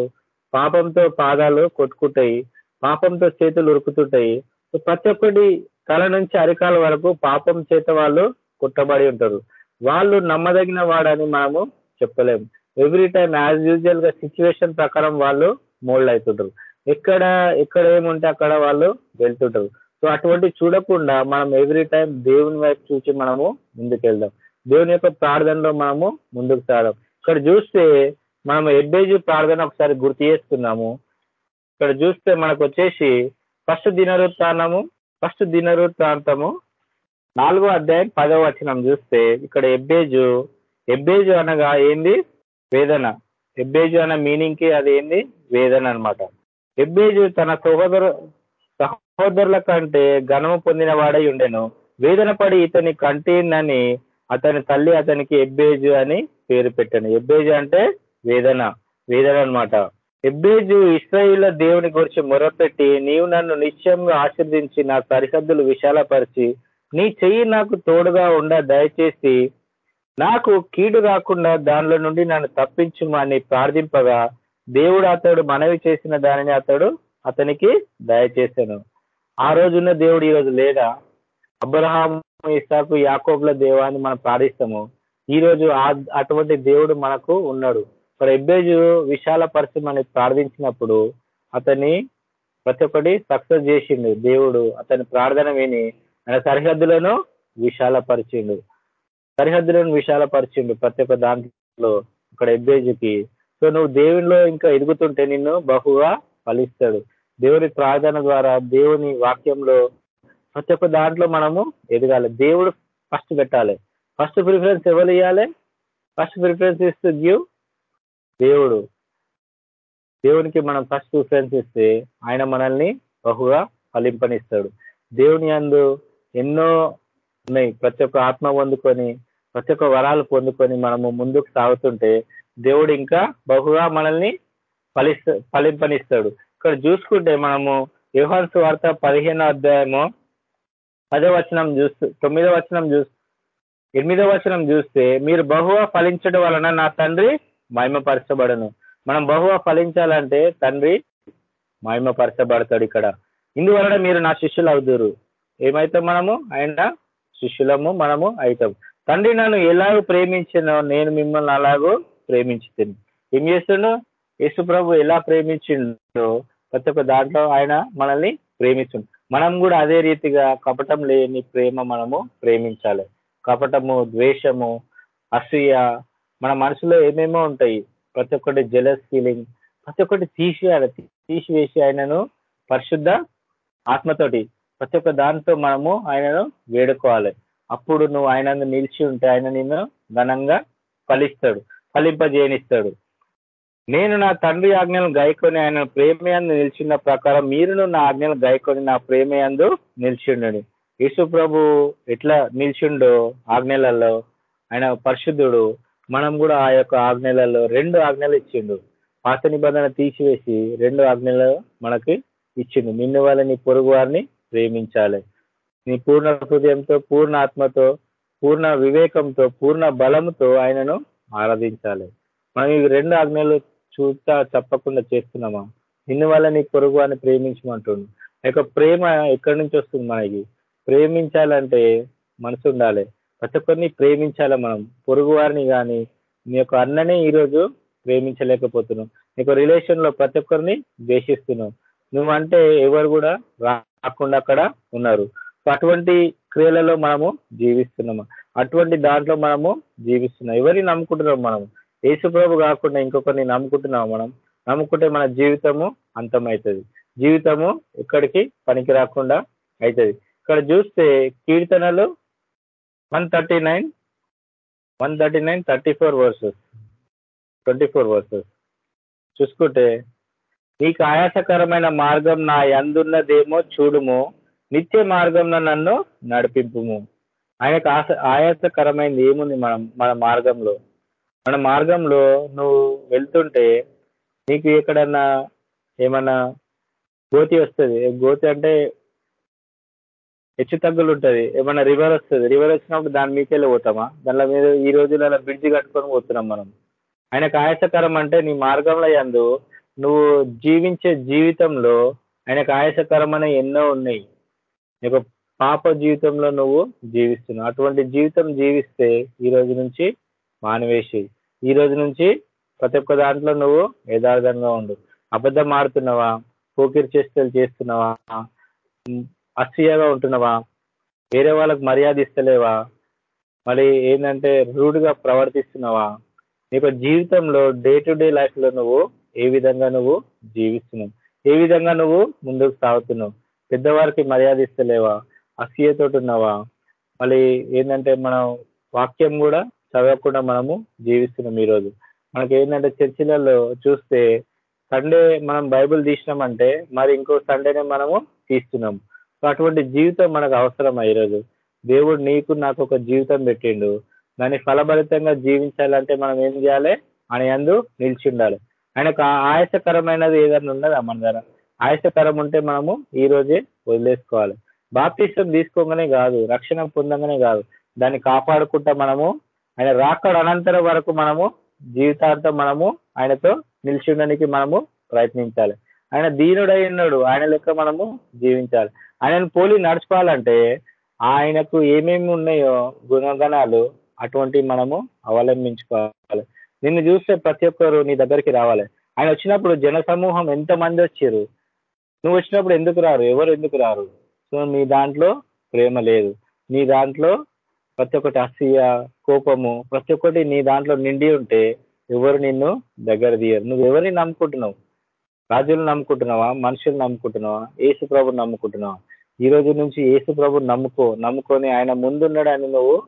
పాపంతో పాదాలు కొట్టుకుంటాయి పాపంతో చేతులు ఉరుకుతుంటాయి. ప్రతి ఒక్కటి తల నుంచి అరికాల వరకు పాపం చేత వాళ్ళు కుట్టబడి ఉంటారు. వాళ్ళు నమ్మదగిన వాడని మనము చెప్పలేము ఎవ్రీ టైం యాజ్ యూజువల్గా సిచ్యువేషన్ ప్రకారం వాళ్ళు మోల్డ్ అవుతుంటారు ఎక్కడ ఎక్కడ ఏముంటే అక్కడ వాళ్ళు వెళ్తుంటారు. సో అటువంటి చూడకుండా మనం ఎవ్రీ టైం దేవుని వైపు చూసి మనము ముందుకెళ్దాం. దేవుని యొక్క ప్రార్థనలో మనము ముందుకు సాగం ఇక్కడ చూస్తే మనం ఎడ్డేజు ప్రార్థన ఒకసారి గుర్తు చేసుకున్నాము. ఇక్కడ చూస్తే మనకు వచ్చేసి ఫస్ట్ దినరుత్నము ఫస్ట్ దినవృత్తాంతము నాలుగో అధ్యాయం పదవ వచనం చూస్తే ఇక్కడ ఎబ్బేజు ఎబ్బేజు అనగా ఏంది? వేదన. ఎబ్బేజు అన్న మీనింగ్కి అది ఏంది? వేదన అనమాట ఎబ్బేజు తన సహోదరు సహోదరుల కంటే ఘనము పొందిన వాడై ఉండెను. వేదన పడి ఇతని కంటినని అతని తల్లి అతనికి ఎబ్బేజు అని పేరు పెట్టాను. ఎబ్బేజు అంటే వేదన వేదన అనమాట ఎబ్బేజు ఇస్రాయిల దేవుని గురించి మొరపెట్టి నీవు నన్ను నిశ్చయంగా ఆశీర్దించి నా సరిహద్దులు విశాలపరిచి నీ చెయ్యి నాకు తోడుగా ఉండ దయచేసి నాకు కీడు రాకుండా దానిలో నుండి నన్ను తప్పించుమని ప్రార్థింపగా దేవుడు అతడు మనవి చేసిన దానిని అతడు అతనికి దయచేశాను. ఆ రోజున్న దేవుడు ఈ రోజు లేదా అబ్రహాం ఇసాకు యాకోబ్ల దేవాన్ని మనం ప్రార్థిస్తాము. ఈ రోజు అటువంటి దేవుడు మనకు ఉన్నాడు. ఇక్కడ ఎబ్బేజు విశాల పరిశ్రమని ప్రార్థించినప్పుడు అతన్ని ప్రతి ఒక్కటి సక్సెస్ చేసిండు. దేవుడు అతని ప్రార్థన విని ఆయన సరిహద్దులను విశాలపరిచిండు. సరిహద్దులను విశాలపరిచిండు ప్రతి ఒక్క దాంట్లో ఇక్కడ ఎబ్బేజుకి. సో నువ్వు దేవునిలో ఇంకా ఎదుగుతుంటే నిన్ను బహుగా ఫలిస్తాడు. దేవుని ప్రార్థన ద్వారా దేవుని వాక్యంలో ప్రతి ఒక్క దాంట్లో మనము ఎదగాలి. దేవుడు ఫస్ట్ పెట్టాలి. ఫస్ట్ ప్రిఫరెన్స్ ఎవరు ఇవ్వాలి ఫస్ట్ ప్రిఫరెన్స్ ఇస్తూ గివ్ దేవుడు. దేవునికి మనం ఫస్ట్ ప్రిఫరెన్స్ ఇస్తే ఆయన మనల్ని బహుగా ఫలింపనిస్తాడు. దేవుని అందు ఎన్నో ఉన్నాయి. ప్రతి ఒక్క ఆత్మ పొందుకొని ప్రతి ఒక్క వరాలు పొందుకొని మనము ముందుకు సాగుతుంటే దేవుడు ఇంకా బహుగా మనల్ని ఫలిస్త ఫలింపనిస్తాడు. ఇక్కడ చూసుకుంటే మనము యోహాన్స్ వార్త పదిహేనో అధ్యాయము పదో వచనం చూస్తూ తొమ్మిదో వచనం చూస్తూ ఎనిమిదో వచనం చూస్తే మీరు బహువ ఫలించడం వలన నా తండ్రి మహిమపరచబడను. మనం బహువ ఫలించాలంటే తండ్రి మహిమపరచబడతాడు ఇక్కడ. ఇందువలన మీరు నా శిష్యులు అవుదురు. ఏమైతే మనము? ఆయన శిష్యులము మనము అవుతాం తండ్రి నన్ను ఎలాగో ప్రేమించినో నేను మిమ్మల్ని అలాగో ప్రేమించుతాను. ఏం చేస్తుండో? యేసు ప్రభు ఎలా ప్రేమించిండో ప్రతి ఒక్క దాంట్లో ఆయన మనల్ని ప్రేమిస్తుండు. మనం కూడా అదే రీతిగా కపటం లేని ప్రేమ మనము ప్రేమించాలి. కపటము ద్వేషము అసూయ మన మనసులో ఏమేమో ఉంటాయి. ప్రతి ఒక్కటి జెలస్ ఫీలింగ్ ప్రతి ఒక్కటి తీసివేయాలి. తీసివేసి ఆయనను పరిశుద్ధ ఆత్మతోటి ప్రతి ఒక్క దాంతో మనము ఆయనను వేడుకోవాలి. అప్పుడు నువ్వు ఆయన నిలిచి ఉంటే ఆయన నిన్ను ఘనంగా ఫలిస్తాడు ఫలింపజేయనిస్తాడు. నేను నా తండ్రి ఆజ్ఞలను గాయకొని ఆయన ప్రేమయందు నిలిచిన ప్రకారం మీరును నా ఆజ్ఞలు గాయకొని నా ప్రేమయందు నిలిచిండని యేసు ప్రభు ఎట్లా నిలిచిండో ఆజ్ఞలలో ఆయన పరిశుద్ధుడు మనం కూడా ఆ యొక్క ఆజ్ఞలలో రెండు ఆజ్ఞలు ఇచ్చిండు. పాత నిబంధన తీసివేసి రెండు ఆజ్ఞలు మనకి ఇచ్చిండు. నిన్ను వాళ్ళని పొరుగు వారిని ప్రేమించాలి. నీ పూర్ణ హృదయంతో పూర్ణ ఆత్మతో పూర్ణ వివేకంతో పూర్ణ బలంతో ఆయనను ఆరాధించాలి. మనం ఈ రెండు ఆజ్ఞలు చూస్తా చెప్పకుండా చేస్తున్నామా? నిన్ను వల్ల నీ పొరుగు అని ప్రేమించమంటుండు. యొక్క ప్రేమ ఎక్కడి నుంచి వస్తుంది మనకి? ప్రేమించాలంటే మనసు ఉండాలి. ప్రతి ఒక్కరిని ప్రేమించాలి మనం? పొరుగు వారిని కానీ నీ యొక్క అన్ననే ఈరోజు ప్రేమించలేకపోతున్నావు మీకు రిలేషన్లో ప్రతి ఒక్కరిని ద్వేషిస్తున్నావు నువ్వంటే ఎవరు కూడా రాకుండా అక్కడ ఉన్నారు. అటువంటి క్రియలలో మనము జీవిస్తున్నాము? అటువంటి దాంట్లో మనము జీవిస్తున్నాం ఎవరిని నమ్ముకుంటున్నాం మనం? యేసుప్రభు కాకుండా ఇంకొకరిని నమ్ముకుంటున్నాం మనం? నమ్ముకుంటే మన జీవితము అంతమవుతుంది జీవితము ఎక్కడికి పనికి రాకుండా అవుతుంది ఇక్కడ చూస్తే కీర్తనలు one thirty nine one thirty nine thirty four verses twenty four verses. చూసుకుంటే నీకు ఆయాసకరమైన మార్గం నా ఎందున్నదేమో చూడుము నిత్య మార్గంలో నన్ను నడిపింపుము. ఆయనకు ఆశ ఆయాసకరమైనది ఏముంది మనం మన మార్గంలో? మన మార్గంలో నువ్వు వెళ్తుంటే నీకు ఎక్కడన్నా ఏమన్నా గోతి వస్తుంది. గోతి అంటే హెచ్చు తగ్గులు ఉంటుంది ఏమన్నా రివర్ వస్తుంది. రివర్ వచ్చినప్పుడు దాని మీకెళ్ళి పోతామా? దానిలో మీద ఈ రోజులలో బ్రిడ్జి కట్టుకొని పోతున్నాం మనం. ఆయనకు ఆయాసకరం అంటే నీ మార్గంలో ఎందు నువ్వు జీవించే జీవితంలో ఆయనకు ఆయాసకరమైన ఎన్నో ఉన్నాయి. నీకు పాప జీవితంలో నువ్వు జీవిస్తున్నావు. అటువంటి జీవితం జీవిస్తే ఈ రోజు నుంచి మానవేసి ఈ రోజు నుంచి ప్రతి ఒక్క దాంట్లో నువ్వు యథార్థంగా ఉండు. అబద్ధం ఆడుతున్నావా? పోకిరి చేష్టలు చేస్తున్నావా? అసూయగా ఉంటున్నావా? వేరే వాళ్ళకి మర్యాద ఇస్తలేవా? మళ్ళీ ఏంటంటే రూడ్గా ప్రవర్తిస్తున్నావా? నీకు జీవితంలో డే టు డే లైఫ్లో నువ్వు ఏ విధంగా నువ్వు జీవిస్తున్నావు? ఏ విధంగా నువ్వు ముందుకు సాగుతున్నావు? పెద్దవారికి మర్యాద ఇస్తలేవా? అసూయతోటి ఉన్నావా మళ్ళీ ఏంటంటే మనం వాక్యం కూడా చదవకుండా మనము జీవిస్తున్నాం ఈరోజు. మనకి ఏంటంటే చర్చిలలో చూస్తే సండే మనం బైబిల్ తీసినామంటే మరి ఇంకో సండేనే మనము తీస్తున్నాం. సో అటువంటి జీవితం మనకు అవసరమా ఈరోజు? దేవుడు నీకు నాకు ఒక జీవితం పెట్టిండు. దాన్ని ఫలభరితంగా జీవించాలంటే మనం ఏం చేయాలి? ఆయన అందు నిలిచి ఉండాలి ఆయనకు ఆయాసకరమైనది ఏదైనా ఉన్నదా మన దగ్గర? ఆయాసకరం ఉంటే మనము ఈ రోజే వదిలేసుకోవాలి. బాప్తిష్టం తీసుకోగానే కాదు రక్షణ పొందంగానే కాదు. దాన్ని కాపాడుకుంటా మనము ఆయన రాకడ అనంతరం వరకు మనము జీవితాంతం మనము ఆయనతో నిలిచి ఉండడానికి మనము ప్రయత్నించాలి. ఆయన దీనుడై ఉన్నాడు. ఆయన లెక్క మనము జీవించాలి. ఆయనను పోలి నడుచుకోవాలంటే ఆయనకు ఏమేమి ఉన్నాయో గుణగణాలు అటువంటి మనము అవలంబించుకోవాలి. నిన్ను చూస్తే ప్రతి ఒక్కరు నీ దగ్గరికి రావాలి. ఆయన వచ్చినప్పుడు జన సమూహం ఎంతమంది వచ్చారు నువ్వు వచ్చినప్పుడు ఎందుకు రారు? ఎవరు ఎందుకు రారు? సో నీ దాంట్లో ప్రేమ లేదు. నీ దాంట్లో ప్రతి ఒక్కటి అసూయ కోపము ప్రతి ఒక్కటి నీ దాంట్లో నిండి ఉంటే ఎవరు నిన్ను దగ్గర తీయరు? నువ్వు ఎవరిని నమ్ముకుంటున్నావు? రాజులు నమ్ముకుంటున్నావా? మనుషులు నమ్ముకుంటున్నావా? ఏసు ప్రభుని నమ్ముకుంటున్నావా? ఈ రోజు నుంచి ఏసు ప్రభుని నమ్ముకో నమ్ముకొని ఆయన ముందున్నాడని నువ్వు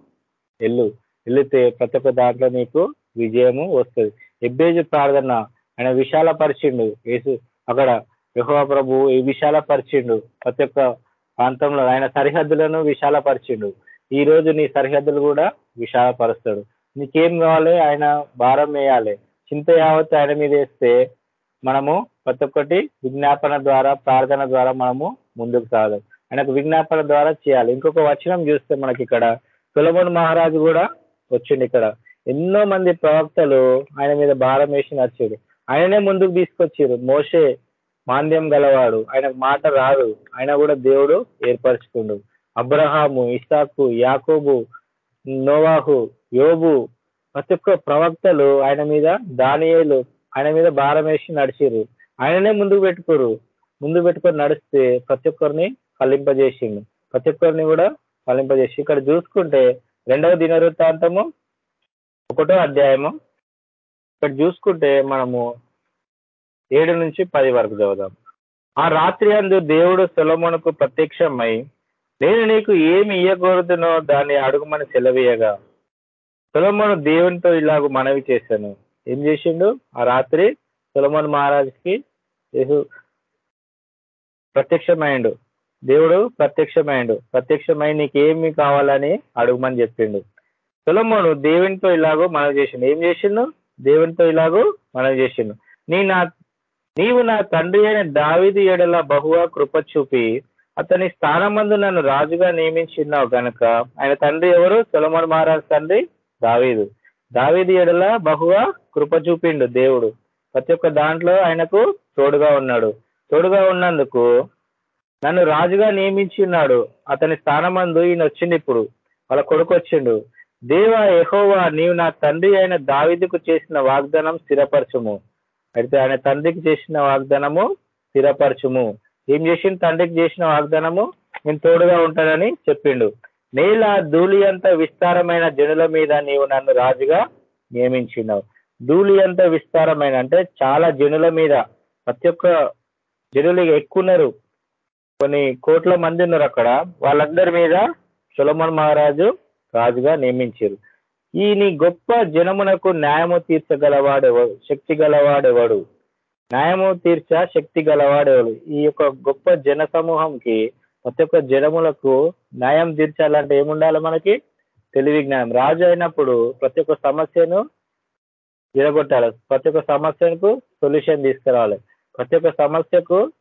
వెళ్ళు. వెళితే ప్రతి ఒక్క దాంట్లో నీకు విజయము వస్తుంది. ఎబ్బేజు ప్రార్థన ఆయన విశాలపరిచిండు. ఏసు అక్కడ యహోవా ప్రభు ఈ విశాలపరిచిండు. ప్రతి ఒక్క ప్రాంతంలో ఆయన సరిహద్దులను విశాలపరిచిండు. ఈ రోజు నీ సరిహద్దులు కూడా విశాలపరుస్తాడు. నీకేం కావాలి? ఆయన భారం వేయాలి. చింత యావత్తు ఆయన మీద వేస్తే మనము ప్రతి ఒక్కటి విజ్ఞాపన ద్వారా ప్రార్థన ద్వారా మనము ముందుకు సాగదు ఆయనకు విజ్ఞాపన ద్వారా చేయాలి. ఇంకొక వచనం చూస్తే మనకి ఇక్కడ సులభన్ మహారాజు కూడా వచ్చిండు ఇక్కడ. ఎన్నో మంది ప్రవక్తలు ఆయన మీద భారం వేసి నచ్చాడు ఆయననే ముందుకు తీసుకొచ్చారు. మోసే మాంద్యం గలవాడు. ఆయనకు మాట రాదు. ఆయన కూడా దేవుడు ఏర్పరచుకుండు. అబ్రహాము ఇసాకు యాకోబు నోవాహు యోబు ప్రతి ఒక్క ప్రవక్తలు ఆయన మీద దానియేలు ఆయన మీద భారం వేసి నడిచిరు ఆయననే ముందుకు పెట్టుకోరు ముందు పెట్టుకొని నడిస్తే ప్రతి ఒక్కరిని ఫలింపజేసిండు. ప్రతి ఒక్కరిని కూడా ఫలింపజేసి ఇక్కడ చూసుకుంటే రెండవ దినవృత్తాంతము ఒకటో అధ్యాయము. ఇక్కడ చూసుకుంటే మనము ఏడు నుంచి పది వరకు చదువుదాం. ఆ రాత్రి అందు దేవుడు సొలొమోనుకు ప్రత్యక్షమై నేను నీకు ఏమి ఇయ్యకూడదునో దాన్ని అడుగుమని సెలవీయగా సొలొమోను దేవునితో ఇలాగ మనవి చేశాను. ఏం చేసిండు? ఆ రాత్రి సొలొమోన్ మహారాజుకి యేసు ప్రత్యక్షమైండు దేవుడు ప్రత్యక్షమైండు ప్రత్యక్షమై నీకేమి కావాలని అడుగుమని చెప్పిండు. సొలొమోను దేవునితో ఇలాగో మనవి చేసిండు. ఏం చేసిండు? దేవునితో ఇలాగో మనవి చేసిండు. నీ నా నీవు నా తండ్రి అయిన దావిది ఎడల బహుగా కృప చూపి అతని స్థానమందు నన్ను రాజుగా నియమించినావు కనుక ఆయన తండ్రి ఎవరు? సొలమోన్ మహారాజ్ తండ్రి దావీదు. దావీది ఎడల బహుగా కృప చూపిండు దేవుడు. ప్రతి ఒక్క దాంట్లో ఆయనకు తోడుగా ఉన్నాడు. తోడుగా ఉన్నందుకు నన్ను రాజుగా నియమించి ఉన్నాడు అతని స్థానమందు ఈయన వచ్చిండు ఇప్పుడు. వాళ్ళ కొడుకు వచ్చిండు. దేవ ఎహోవా నీవు నా తండ్రి అయిన దావీదుకు చేసిన వాగ్దానం స్థిరపరచుము. అయితే ఆయన తండ్రికి చేసిన వాగ్దానము స్థిరపరచుము. ఏం చేసిండు? తండ్రికి చేసిన వాగ్దానము నేను తోడుగా ఉంటానని చెప్పిండు. నేల ధూళి అంత విస్తారమైన జనుల మీద నీవు నన్ను రాజుగా నియమించినావు. ధూళి అంత విస్తారమైన అంటే చాలా జనుల మీద ప్రతి ఒక్క జనులు ఎక్కున్నారు కొన్ని కోట్ల మంది ఉన్నారు అక్కడ. వాళ్ళందరి మీద సులమన్ మహారాజు రాజుగా నియమించారు. ఈ నీ గొప్ప జనమునకు న్యాయము తీర్చగలవాడెవడు శక్తి గలవాడెవడు న్యాయము తీర్చ శక్తి గలవాడెవడు ఈ యొక్క గొప్ప జన సమూహంకి ప్రతి ఒక్క జనములకు న్యాయం తీర్చాలంటే ఏముండాలి మనకి? తెలివి జ్ఞానం. రాజు అయినప్పుడు ప్రతి ఒక్క సమస్యను విడగొట్టాలి. ప్రతి ఒక్క సమస్యకు సొల్యూషన్ తీసుకురావాలి. ప్రతి ఒక్క సమస్యకు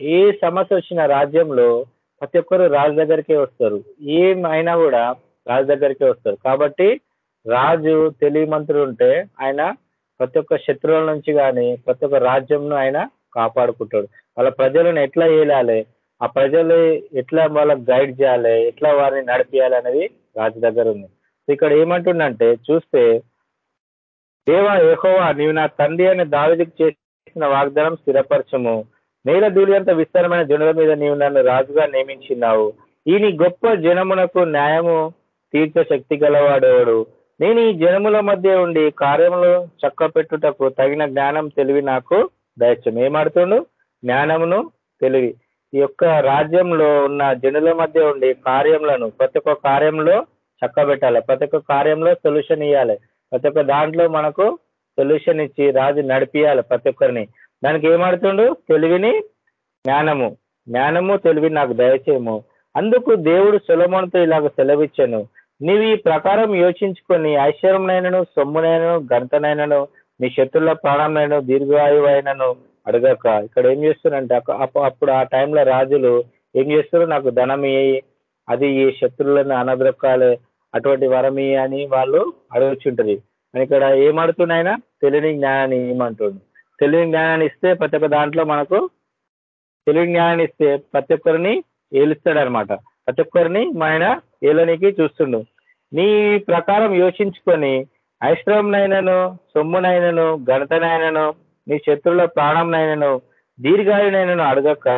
ఏ సమస్య వచ్చిన రాజ్యంలో ప్రతి ఒక్కరు రాజు దగ్గరికే వస్తారు. ఏం అయినా కూడా రాజు దగ్గరికే వస్తారు. కాబట్టి రాజు తెలివిమంతుడు ఉంటే ఆయన ప్రతి ఒక్క శత్రువుల నుంచి కానీ ప్రతి ఒక్క రాజ్యంను ఆయన కాపాడుకుంటాడు. వాళ్ళ ప్రజలను ఎట్లా ఏలాలి? ఆ ప్రజలు ఎట్లా వాళ్ళకి గైడ్ చేయాలి ఎట్లా వారిని నడిపియాలి అనేది రాజు దగ్గర ఉంది. ఇక్కడ ఏమంటుండంటే చూస్తే దేవా ఏహోవా నీవు నా తండ్రి అని దావిదికి చేసిన వాగ్దానం స్థిరపరచము. నేల దూరి విస్తారమైన జనుల మీద నీవు నన్ను రాజుగా నియమించినావు. ఈ నీ గొప్ప జనమునకు న్యాయము తీర్చ శక్తి గలవాడేవాడు? నేను ఈ జనముల మధ్య ఉండి కార్యములు చక్క పెట్టుటకు తగిన జ్ఞానం తెలివి నాకు దయచం ఏమాడుతుండు జ్ఞానమును తెలివి. ఈ యొక్క రాజ్యంలో ఉన్న జనుల మధ్య ఉండి కార్యములను ప్రతి ఒక్క కార్యంలో చక్క పెట్టాలి ప్రతి ఒక్క కార్యంలో సొల్యూషన్ ఇవ్వాలి ప్రతి ఒక్క దాంట్లో మనకు సొల్యూషన్ ఇచ్చి రాజు నడిపియాలి ప్రతి ఒక్కరిని. దానికి ఏమాడుతుండు? తెలివిని జ్ఞానము. జ్ఞానము తెలివి నాకు దయచేయము. అందుకు దేవుడు సులభంతో ఇలాగ సెలవిచ్చాను. నీవు ఈ ప్రకారం యోచించుకొని ఐశ్వర్యంనైనను సొమ్మునైనను గంతనైనను నీ శత్రుల ప్రాణమైన దీర్ఘాయువైనను అడగక. ఇక్కడ ఏం చేస్తున్నారంటే అప్పుడు ఆ టైంలో రాజులు ఏం చేస్తారు? నాకు ధనం ఇయ్యి అది ఈ శత్రువులను అనబ్రొక్కాలి అటువంటి వరం ఇయ్యి అని వాళ్ళు అడుగుచుంటది. అని ఇక్కడ ఏమడుతున్నాయినా తెలియని జ్ఞానాన్ని ఏమంటుండు తెలివి జ్ఞానాన్ని ఇస్తే ప్రతి ఒక్క దాంట్లో మనకు తెలివి జ్ఞానాన్ని ఇస్తే ప్రతి ఒక్కరిని ఏలుస్తాడు అనమాట ప్రతి ఒక్కరిని ఆయన ఏలనికి చూస్తుండు. నీ ప్రకారం యోచించుకొని ఐశ్వర్యంనైనను సొమ్మునైనను ఘనతనైనను నీ శత్రువుల ప్రాణంనైనను దీర్ఘాయునైనను అడగక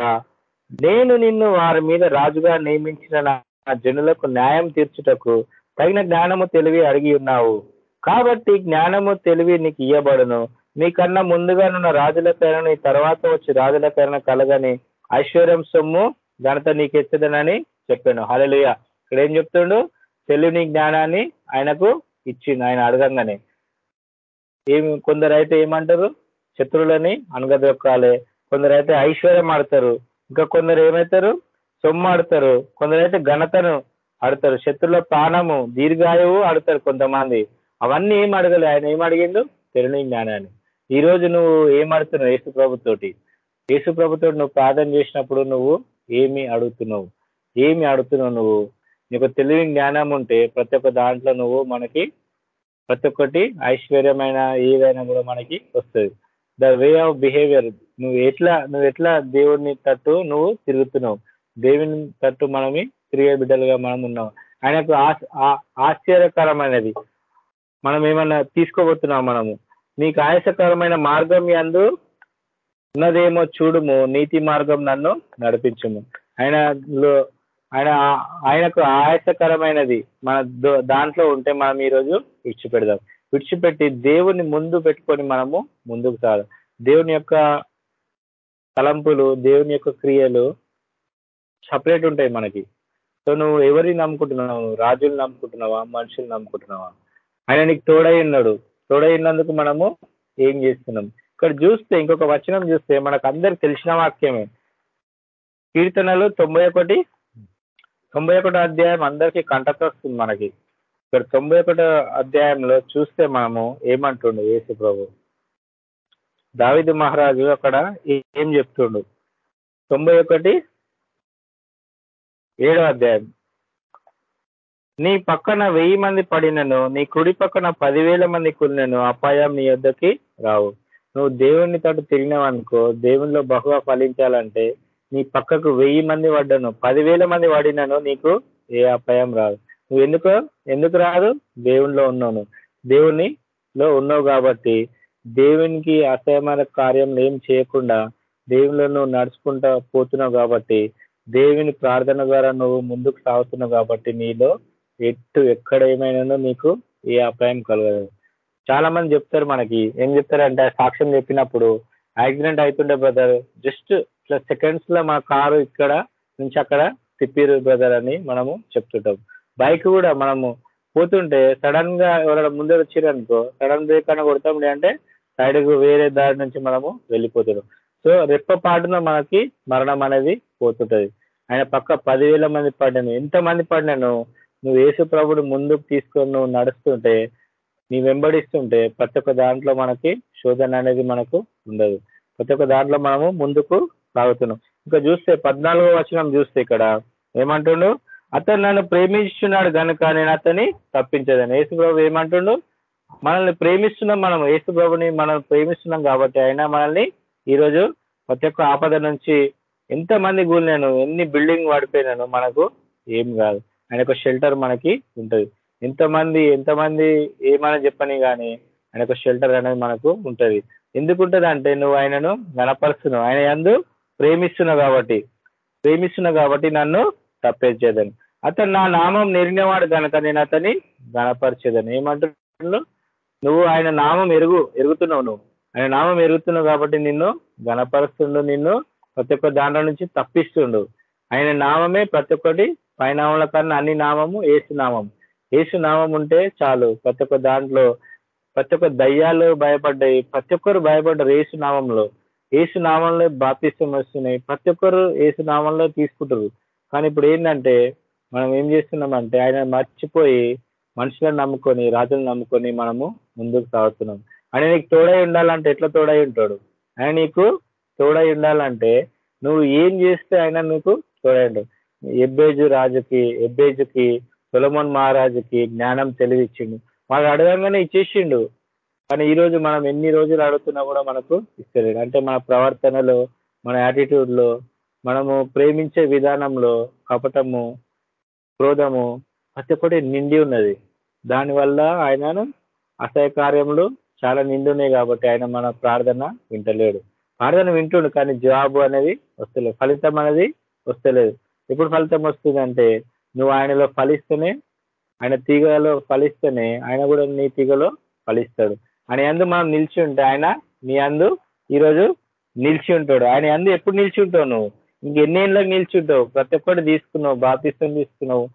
నేను నిన్ను వారి మీద రాజుగా నియమించిన నా జనులకు న్యాయం తీర్చుటకు తగిన జ్ఞానము తెలివి అడిగి ఉన్నావు. కాబట్టి జ్ఞానము తెలివి నీకు ఇయ్యబడును. నీకన్నా ముందుగానున్న రాజులకైనా నీ తర్వాత వచ్చి రాజులకైనా కలగని ఐశ్వర్యం సొమ్ము ఘనత నీకు ఎచ్చదనని చెప్పాను. హలలుయ ఇక్కడ ఏం చెప్తుండు? తెలివిని జ్ఞానాన్ని ఆయనకు ఇచ్చింది ఆయన అడగంగానే. ఏమి కొందరు అయితే ఏమంటారు? శత్రువులని అనగదొక్కాలి. కొందరైతే ఐశ్వర్యం ఆడతారు ఇంకా కొందరు ఏమవుతారు సొమ్ము ఆడతారు. కొందరైతే ఘనతను ఆడతారు. శత్రుల ప్రాణము దీర్ఘాయువు ఆడతారు కొంతమంది. అవన్నీ ఏం అడగలే? ఆయన ఏం అడిగిండు? తెలియని జ్ఞానాన్ని. ఈ రోజు నువ్వు ఏం అడుగుతున్నావు యేసు ప్రభుతోటి యేసు ప్రభుతో నువ్వు ప్రార్థన చేసినప్పుడు నువ్వు ఏమి అడుగుతున్నావు? ఏమి అడుగుతున్నావు నువ్వు? నీకు తెలివి జ్ఞానం ఉంటే ప్రతి ఒక్క దాంట్లో నువ్వు మనకి ప్రతి ఒక్కటి ఐశ్వర్యమైన ఏదైనా కూడా మనకి వస్తుంది. The way of behaviour. నువ్వు ఎట్లా నువ్వు ఎట్లా దేవుడిని తట్టు నువ్వు తిరుగుతున్నావు? దేవుని తట్టు మనమే తిరిగే బిడ్డలుగా మనం ఉన్నాం. ఆయనకు ఆశ్చర్యకరమైనది. మనం ఏమన్నా తీసుకోబోతున్నాం మనము. నీకు ఆయాసకరమైన మార్గం ఎందు ఉన్నదేమో చూడుము. నీతి మార్గం నన్ను నడిపించుము. ఆయనలో ఆయన ఆయనకు ఆయాసకరమైనది మన దో- దాంట్లో ఉంటే మనం ఈరోజు విడిచిపెడదాం. విడిచిపెట్టి దేవుని ముందు పెట్టుకొని మనము ముందుకు సాగ దేవుని యొక్క తలంపులు దేవుని యొక్క క్రియలు సపరేట్ ఉంటాయి మనకి. సో నువ్వు ఎవరిని నమ్ముకుంటున్నావు? రాజులు నమ్ముకుంటున్నావా? మనుషులు నమ్ముకుంటున్నావా? ఆయన నీకు తోడై ఉన్నాడు. తోడై ఉన్నందుకు మనము ఏం చేస్తున్నాం? ఇక్కడ చూస్తే ఇంకొక వచనం చూస్తే మనకు అందరికి తెలిసిన వాక్యమే. కీర్తనలు తొంభై ఒకటి తొంభై ఒకటి అధ్యాయం అందరికీ కంటకొస్తుంది మనకి. ఇక్కడ తొంభై ఒకటో అధ్యాయంలో చూస్తే మనము ఏమంటుండు యేసు ప్రభు? దావిదు మహారాజు అక్కడ ఏం చెప్తుండు? తొంభై ఒకటి ఏడో అధ్యాయం. నీ పక్కన వెయ్యి మంది పడినను నీ కుడి పక్కన పదివేల మంది కులినను అపాయం నీ యొద్దకి రావు. నువ్వు దేవుని తట తిరిగినావనుకో దేవునిలో బహుగా ఫలించాలంటే నీ పక్కకు వెయ్యి మంది పడ్డను పదివేల మంది పడినను నీకు ఏ అపాయం రాదు. నువ్వు ఎందుకు ఎందుకు రాదు? దేవునిలో ఉన్నావు దేవునిలో ఉన్నావు కాబట్టి. దేవునికి అసహ్యమైన కార్యం ఏం చేయకుండా దేవునిలో నువ్వు నడుచుకుంటా పోతున్నావు కాబట్టి. దేవుని ప్రార్థన ద్వారా నువ్వు ముందుకు సాగుతున్నావు కాబట్టి నీలో ఎట్టు ఎక్కడ ఏమైనానో నీకు ఏ అపాయం కలగదు. చాలా మంది చెప్తారు మనకి ఏం చెప్తారంటే సాక్ష్యం చెప్పినప్పుడు యాక్సిడెంట్ అవుతుండే బ్రదర్ జస్ట్ ఇట్లా సెకండ్స్లో మా కారు ఇక్కడ నుంచి అక్కడ తిప్పిరు బ్రదర్ అని మనము చెప్తుంటాం. బైక్ కూడా మనము పోతుంటే సడన్గా ఎవరైనా ముందే వచ్చిరనుకో అనుకో సడన్ బ్రేక్ అని కొడతాం అంటే సైడ్కు వేరే దారి నుంచి మనము వెళ్ళిపోతున్నాం సో రెప్ప పాటున మనకి మరణం అనేది పోతుంటది. ఆయన పక్క పదివేల మంది పడ్డాను. ఎంత మంది పడినాను నువ్వు యేసు ప్రభుడు ముందుకు తీసుకొని నువ్వు నడుస్తుంటే నీ వెంబడిస్తుంటే ప్రతి ఒక్క దాంట్లో మనకి శోధన అనేది మనకు ఉండదు. ప్రతి ఒక్క దాంట్లో మనము ముందుకు సాగుతున్నాం. ఇంకా చూస్తే పద్నాలుగో వచనం చూస్తే ఇక్కడ ఏమంటుండు? అతను నన్ను ప్రేమిస్తున్నాడు కనుక నేను అతన్ని తప్పించదని. యేసు ప్రభు ఏమంటుండు? మనల్ని ప్రేమిస్తున్నాం మనం. యేసు ప్రభుని మనం ప్రేమిస్తున్నాం కాబట్టి ఆయన మనల్ని ఈరోజు ప్రతి ఒక్క ఆపద నుంచి ఎంతమంది కూలినాను ఎన్ని బిల్డింగ్ పడిపోయినాను మనకు ఏం కాదు. ఆయన ఒక షెల్టర్ మనకి ఉంటుంది. ఎంతమంది ఎంతమంది ఏమైనా చెప్పని కానీ ఆయన ఒక షెల్టర్ అనేది మనకు ఉంటుంది. ఎందుకు అంటే నువ్వు ఆయనను గణపరుస్తున్నావు. ఆయన ఎందు ప్రేమిస్తున్నావు కాబట్టి. ప్రేమిస్తున్నావు కాబట్టి నన్ను తప్పేసేదని. అతను నా నామం నెరిగినవాడు కనుక నేను అతన్ని గణపరిచేదని. ఏమంటున్నాడు? నువ్వు ఆయన నామం ఎరుగు ఎరుగుతున్నావు నువ్వు. ఆయన నామం ఎరుగుతున్నావు కాబట్టి నిన్ను గణపరుస్తుండు నిన్ను ప్రతి ఒక్క దాంట్లో నుంచి తప్పిస్తుండు. ఆయన నామమే ప్రతి ఒక్కటి పైనామల కన్నా అన్ని నామము ఏసు నామం ఏసు నామం ఉంటే చాలు. ప్రతి ఒక్క దాంట్లో ప్రతి ఒక్క దయ్యాలు భయపడ్డాయి. ప్రతి ఒక్కరు భయపడ్డారు ఏసు నామంలో. ఏసు నామంలో బాప్తిష్టం వస్తున్నాయి. ప్రతి ఒక్కరు ఏసు నామంలో తీసుకుంటారు. కానీ ఇప్పుడు ఏంటంటే మనం ఏం చేస్తున్నామంటే ఆయన మర్చిపోయి మనుషులను నమ్ముకొని రాజులను నమ్ముకొని మనము ముందుకు సాగుతున్నాం. ఆయన నీకు తోడై ఉండాలంటే ఎట్లా తోడై ఉంటాడు? ఆయన నీకు తోడై ఉండాలంటే నువ్వు ఏం చేస్తే ఆయన నీకు తోడై ఉంటాడు. ఎబ్బేజు రాజుకి ఎబ్బేజుకి సొలమోన్ మహారాజుకి జ్ఞానం తెలివిచ్చిండు. మాకు అడగంగానే ఇచ్చేసిండు. కానీ ఈరోజు మనం ఎన్ని రోజులు అడుగుతున్నా కూడా మనకు ఇస్తలేడు అంటే మన ప్రవర్తనలో మన యాటిట్యూడ్లో మనము ప్రేమించే విధానంలో కపటము క్రోధము ప్రతి ఒక్కటి నిండి ఉన్నది. దానివల్ల ఆయనను అసహ్య కార్యములు చాలా నిండి ఉన్నాయి కాబట్టి ఆయన మన ప్రార్థన వింటలేడు. ప్రార్థన వింటుండు కానీ జవాబు అనేది వస్తలేదు. ఫలితం అనేది వస్తలేదు. ఎప్పుడు ఫలితం వస్తుందంటే నువ్వు ఆయనలో ఫలిస్తేనే ఆయన తీగలో ఫలిస్తేనే ఆయన కూడా నీ తీగలో ఫలిస్తాడు. ఆయన అందు మనం నిలిచి ఉంటే ఆయన నీ అందు ఈరోజు నిలిచి ఉంటాడు. ఆయన అందు ఎప్పుడు నిలిచి ఉంటావు నువ్వు? ఇంకెన్నేళ్ళకి నిలిచి ప్రతి ఒక్కటి తీసుకున్నావు బాపిస్తం తీసుకున్నావు.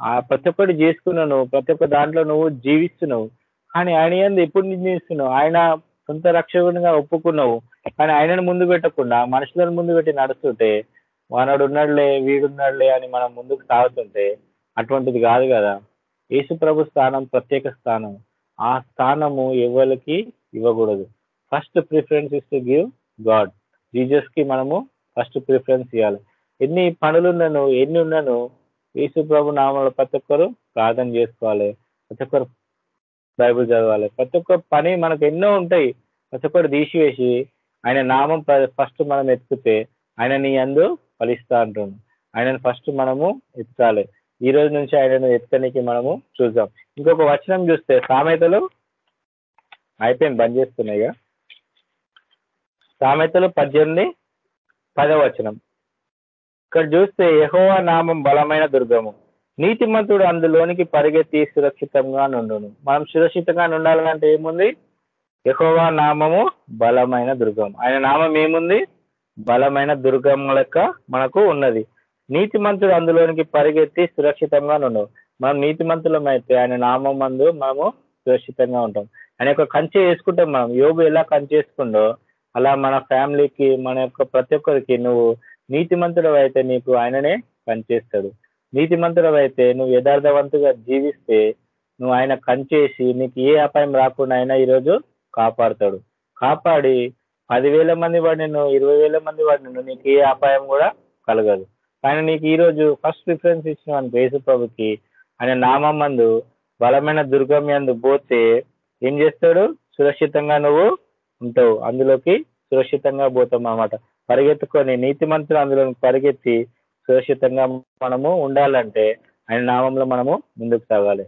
ఆ ప్రతి ఒక్కటి చేసుకున్నావు నువ్వు ప్రతి ఒక్క దాంట్లో నువ్వు జీవిస్తున్నావు. కానీ ఆయన ఎందు ఎప్పుడు నిర్ణయిస్తున్నావు ఆయన సొంత రక్షకునిగా ఒప్పుకున్నావు. కానీ ఆయనను ముందు పెట్టకుండా మనుషులను ముందు పెట్టి నడుస్తుంటే వానాడు ఉన్నాడులే వీడున్నాడులే అని మనం ముందుకు సాగుతుంటే అటువంటిది కాదు కదా. యేసు ప్రభు స్థానం ప్రత్యేక స్థానం. ఆ స్థానము ఎవరికి ఇవ్వకూడదు. First preference is to give God జీజస్కి మనము ఫస్ట్ ప్రిఫరెన్స్ ఇవ్వాలి ఎన్ని పనులు ఉన్నాను ఎన్ని ఉన్నాను యేసు ప్రభు నామంలో ప్రతి ఒక్కరు ప్రార్థన చేసుకోవాలి. ప్రతి ఒక్కరు బైబుల్ చదవాలి. ప్రతి ఒక్క పని మనకు ఎన్నో ఉంటాయి. ప్రతి ఒక్కరు తీసివేసి ఆయన నామం ఫస్ట్ మనం ఎత్తుకుతే ఆయన నీ అందు ఫలిస్తా అంటుండు ఆయనను ఫస్ట్ మనము ఎత్తాలి. ఈ రోజు నుంచి ఆయనను ఎత్తనికి మనము చూద్దాం. ఇంకొక వచనం చూస్తే సామెతలు అయిపోయింది బంద్ చేస్తున్నాయి సామెతలు పద్దెనిమిది పదవచనం. ఇక్కడ చూస్తే యహోవా నామం బలమైన దుర్గము. నీతిమంతుడు అందులోనికి పరిగెత్తి సురక్షితంగా నుండును. మనం సురక్షితంగా ఉండాలంటే ఏముంది? యహోవా నామము బలమైన దుర్గం. ఆయన నామం ఏముంది? బలమైన దుర్గం లెక్క మనకు ఉన్నది. నీతిమంతుడు అందులోనికి పరిగెత్తి సురక్షితంగా నుండు. మనం నీతిమంతులం అయితే ఆయన నామం మందు మనము సురక్షితంగా ఉంటాం. ఆయన యొక్క కంచె వేసుకుంటాం మనం. యోగు ఎలా కంచె వేసుకుండో అలా మన ఫ్యామిలీకి మన యొక్క ప్రతి ఒక్కరికి నువ్వు నీతిమంతుడు అయితే నీకు ఆయననే పనిచేస్తాడు. నీతిమంతుడు అయితే నువ్వు యథార్థవంతుగా జీవిస్తే నువ్వు ఆయన కంచేసి నీకు ఏ అపాయం రాకుండా ఆయన ఈరోజు కాపాడుతాడు. కాపాడి పదివేల మంది వాడిను ఇరవై వేల మంది వాడిను నీకు ఏ అపాయం కూడా కలగదు. కానీ నీకు ఈరోజు ఫస్ట్ ప్రిఫరెన్స్ ఇచ్చిన యేసు ప్రభుకి. ఆయన నామం మందు బలమైన దుర్గం పోతే ఏం చేస్తాడు? సురక్షితంగా నువ్వు ఉంటావు. అందులోకి సురక్షితంగా పోతాం అన్నమాట. పరిగెత్తుకొని నీతిమంతులు అందులో పరిగెత్తి సురక్షితంగా మనము ఉండాలంటే ఆయన నామంలో మనము ముందుకు సాగాలి.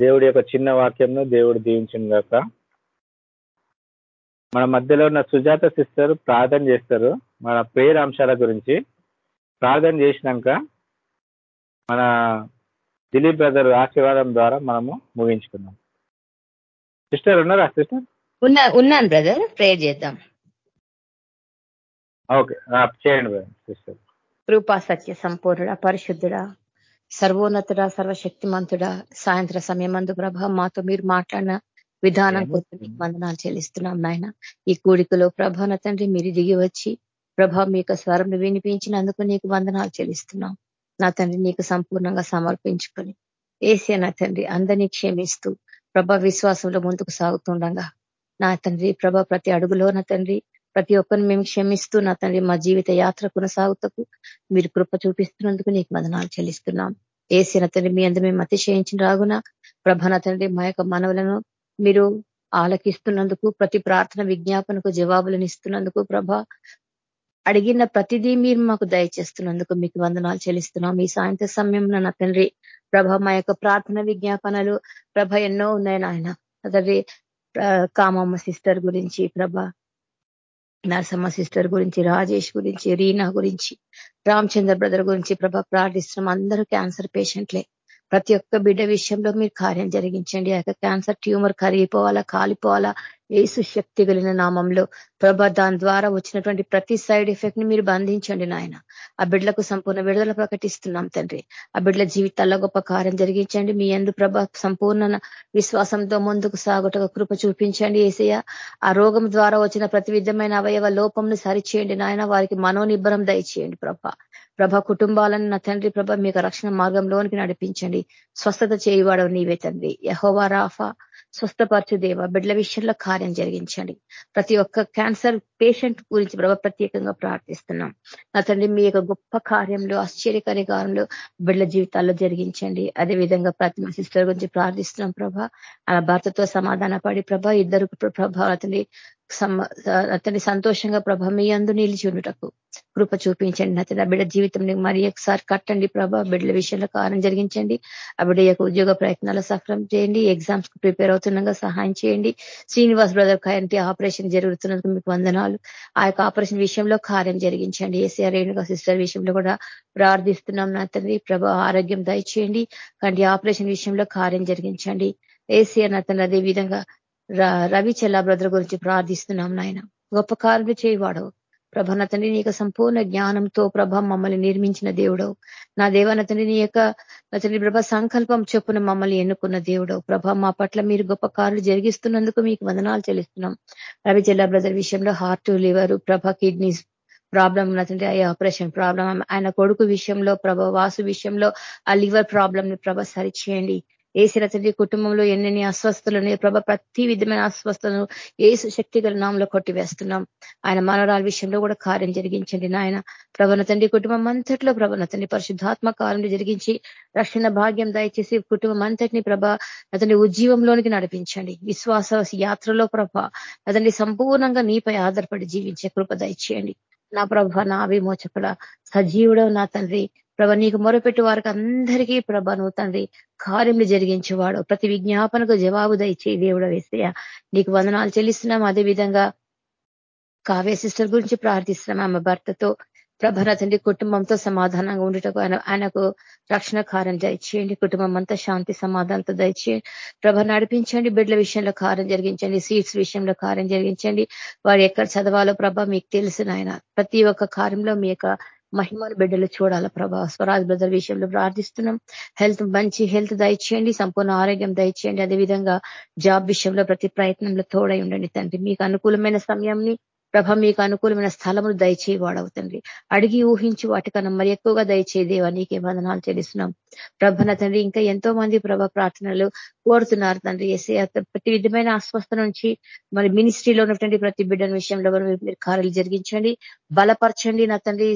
దేవుడి యొక్క చిన్న వాక్యంను దేవుడు దీవించింది కాక మన మధ్యలో ఉన్న సుజాత సిస్టర్ ప్రార్థన చేస్తారు. మన ప్రేయర్ అంశాల గురించి ప్రార్థన చేసినాక మన దిలీప్ బ్రదర్ ఆశీర్వాదం ద్వారా మనము ముగించుకున్నాం సిస్టర్ ఉన్నారా? సిస్టర్? ఉన్నా ఉన్నాను బ్రదర్ ప్రేయర్ చేద్దాం. ఓకే చేయండి బ్రదర్ సిస్టర్ కృపా సత్య సంపూర్ణుడ పరిశుద్ధుడా సర్వోన్నతుడ సర్వశక్తిమంతుడా సాయంత్ర సమయమందు ప్రభ మాతో మీరు మాట్లాడిన విధానం కోసం మీకు వందనాలు చెల్లిస్తున్నాం నాయన. ఈ కూడికలో ప్రభ నా తండ్రి మీరు దిగి వచ్చి ప్రభ మీ యొక్క స్వరం వినిపించినందుకు నీకు వందనాలు చెల్లిస్తున్నాం. నా తండ్రి నీకు సంపూర్ణంగా సమర్పించుకొని ఏసీ నా తండ్రి అందరినీ క్షమిస్తూ ప్రభ విశ్వాసంలో ముందుకు సాగుతుండగా నా తండ్రి ప్రభ ప్రతి అడుగులో నా తండ్రి ప్రతి ఒక్కరిని మేము క్షమిస్తూ నా తండ్రి మా జీవిత యాత్ర కొనసాగుతకు మీరు కృప చూపిస్తున్నందుకు నీకు మదనాలు చెల్లిస్తున్నాం. ఏసిన తండ్రి మీ అందరూ మేము అతిశయించిన రాగున ప్రభన తండ్రి మా యొక్క మనవులను మీరు ఆలకిస్తున్నందుకు ప్రతి ప్రార్థన విజ్ఞాపనకు జవాబులను ఇస్తున్నందుకు ప్రభ అడిగిన ప్రతిదీ మీరు మాకు దయచేస్తున్నందుకు మీకు వందనాలు చెల్లిస్తున్నాం. ఈ సాయంత్ర సమయంలో నా తండ్రి ప్రభ మా యొక్క ప్రార్థన విజ్ఞాపనలు ప్రభ ఎన్నో ఉన్నాయి నాయన. తండ్రి కామమ్మ సిస్టర్ గురించి ప్రభ నరసమ్మ సిస్టర్ గురించి రాజేష్ గురించి రీనా గురించి రామచంద్ర బ్రదర్ గురించి ప్రభ ప్రార్థిస్తున్నాం. అందరూ క్యాన్సర్ పేషెంట్లే. ప్రతి ఒక్క బిడ్డ విషయంలో మీరు కార్యం జరిగించండి. ఆ క్యాన్సర్ ట్యూమర్ కరిగిపోవాలా కాలిపోవాలా? ఏసు శక్తి కలిగిన నామంలో ప్రభ దాని ద్వారా వచ్చినటువంటి ప్రతి సైడ్ ఎఫెక్ట్ని మీరు బంధించండి నాయన. ఆ బిడ్డలకు సంపూర్ణ విడుదల ప్రకటిస్తున్నాం తండ్రి. ఆ బిడ్డల జీవితాల్లో గొప్ప కార్యం జరిగించండి. మీ ఎందు ప్రభ సంపూర్ణ విశ్వాసంతో ముందుకు సాగుట కృప చూపించండి ఏసయ్య ఆ రోగం ద్వారా వచ్చిన ప్రతి విధమైన అవయవ లోపంను సరిచేయండి నాయన. వారికి మనోనిబ్బరం దయచేయండి ప్రభ. ప్రభ కుటుంబాలను నా తండ్రి ప్రభ యొక్క రక్షణ మార్గంలోనికి నడిపించండి. స్వస్థత చేయవాడవు నీవే తండ్రి. యహోవా రాఫా స్వస్థపరచు దేవ బిడ్డల విషయంలో కార్యం జరిగించండి. ప్రతి ఒక్క క్యాన్సర్ పేషెంట్ గురించి ప్రభ ప్రత్యేకంగా ప్రార్థిస్తున్నాం. నా తండ్రి మీ యొక్క గొప్ప కార్యంలో ఆశ్చర్యకరికారంలో బిడ్డల జీవితాల్లో జరిగించండి. అదే విధంగా మా సిస్టర్ గురించి ప్రార్థిస్తున్నాం ప్రభ. ఆ భర్తతో సమాధాన పడి ప్రభ ఇద్దరు ప్రభ అతని సంతోషంగా ప్రభ మీ అందు నిలిచి ఉండుటకు కృప చూపించండి. అతని ఆ బిడ్డ జీవితం మరి ఒకసారి కట్టండి ప్రభ. బిడ్డల విషయంలో కారణం జరిగించండి. ఆ బిడ్డ యొక్క ఉద్యోగ ప్రయత్నాలు సఫలం చేయండి. ఎగ్జామ్స్కు ప్రిపేర్ అవుతుండగా సహాయం చేయండి. శ్రీనివాస్ బ్రదర్ కంటి ఆపరేషన్ జరుగుతున్నందుకు మీకు వందనాలు. ఆ యొక్క ఆపరేషన్ విషయంలో కార్యం జరిగించండి. ఏసీఆర్ రేణుగా సిస్టర్ విషయంలో కూడా ప్రార్థిస్తున్నాం నా తండ్రి. ప్రభ ఆరోగ్యం దయచేయండి. కంటి ఆపరేషన్ విషయంలో కార్యం జరిగించండి. ఏసీఆర్ నా తండ్రి అదే విధంగా రవి చెల్లా బ్రదర్ గురించి ప్రార్థిస్తున్నాం నాయన. గొప్ప కార్యలు చేయవాడవు ప్రభ తండ్రి నీ యొక్క సంపూర్ణ జ్ఞానంతో ప్రభ మమ్మల్ని నిర్మించిన దేవుడవు నా దేవ తండ్రి నీ యొక్క నతని తండ్రి ప్రభ సంకల్పం చొప్పున మమ్మల్ని ఎన్నుకున్న దేవుడవు ప్రభ మా పట్ల మీరు గొప్ప కార్లు జరిగిస్తున్నందుకు మీకు వందనాలు చెల్లిస్తున్నాం. రవి జిల్లా బ్రదర్ విషయంలో హార్ట్ లివర్ ప్రభ కిడ్నీస్ ప్రాబ్లం ఉన్నదంటే అయ్యే ఆపరేషన్ ప్రాబ్లం ఆయన కొడుకు విషయంలో ప్రభ వాసు విషయంలో ఆ లివర్ ప్రాబ్లం ని ప్రభ సరిచేయండి. ఏసిన తండ్రి కుటుంబంలో ఎన్నెన్ని అస్వస్థలు ఉన్నాయి ప్రభ ప్రతి విధమైన అస్వస్థలను ఏసు శక్తి గల నామంలో కొట్టివేస్తున్నాం. ఆయన మనరాల విషయంలో కూడా కార్యం జరిగించండి నాయన. ప్రభన తండ్రి కుటుంబం అంతట్లో ప్రభన తండ్రి పరిశుద్ధాత్మ కార్యం జరిగించి రక్షణ భాగ్యం దయచేసి కుటుంబం అంతటిని ప్రభ అతని ఉజ్జీవంలోనికి నడిపించండి. విశ్వాస యాత్రలో ప్రభ అతన్ని సంపూర్ణంగా నీపై ఆధారపడి జీవించే కృప దయచేయండి. నా ప్రభ నా విమోచకుడ సజీవుడవు నా తండ్రి. ప్రభ నీకు మొరపెట్టి వారికి అందరికీ ప్రభ నువ్వు తండ్రి కార్యములు జరిగించేవాడు. ప్రతి విజ్ఞాపనకు జవాబు దయచే దేవుడు వేస్తయ్యా నీకు వందనాలు చెల్లిస్తున్నాం. అదే విధంగా కావ్య సిస్టర్ గురించి ప్రార్థిస్తున్నాం ఆమె భర్తతో. ప్రభన తండ్రి కుటుంబంతో సమాధానంగా ఉండటకు ఆయన ఆయనకు రక్షణ కార్యం దయచేయండి. కుటుంబం అంతా శాంతి సమాధానంతో దయచేయండి. ప్రభ నడిపించండి. బిడ్డల విషయంలో కార్యం జరిగించండి. సీట్స్ విషయంలో కార్యం జరిగించండి. వారు ఎక్కడ చదవాలో ప్రభ మీకు తెలిసిన ఆయన ప్రతి ఒక్క కార్యంలో మీ యొక్క మహిమను బిడ్డలు చూడాల ప్రభా. స్వరాజ్ బ్రదర్ విషయంలో ప్రార్థిస్తున్నాం. హెల్త్ మంచి హెల్త్ దయచేయండి సంపూర్ణ ఆరోగ్యం దయచేయండి. అదేవిధంగా జాబ్ విషయంలో ప్రతి ప్రయత్నంలో తోడై ఉండండి తండ్రి. మీకు అనుకూలమైన సమయంని ప్రభ మీకు అనుకూలమైన స్థలములు దయచేయి వాడవుతండి అడిగి ఊహించి వాటికన్నా మరి ఎక్కువగా దయచేదేవా నీకే వందనాలు చెల్లిస్తున్నాం. ప్రభన తండ్రి ఇంకా ఎంతో మంది ప్రభ ప్రార్థనలు కోరుతున్నారు తండ్రి. ఎస్ఏ ప్రతి విధమైన అస్వస్థ నుంచి మరి మినిస్ట్రీలో ఉన్నటువంటి ప్రతి బిడ్డల విషయంలో మీరు కార్యాలు జరిగించండి. బలపరచండి నా తండ్రి.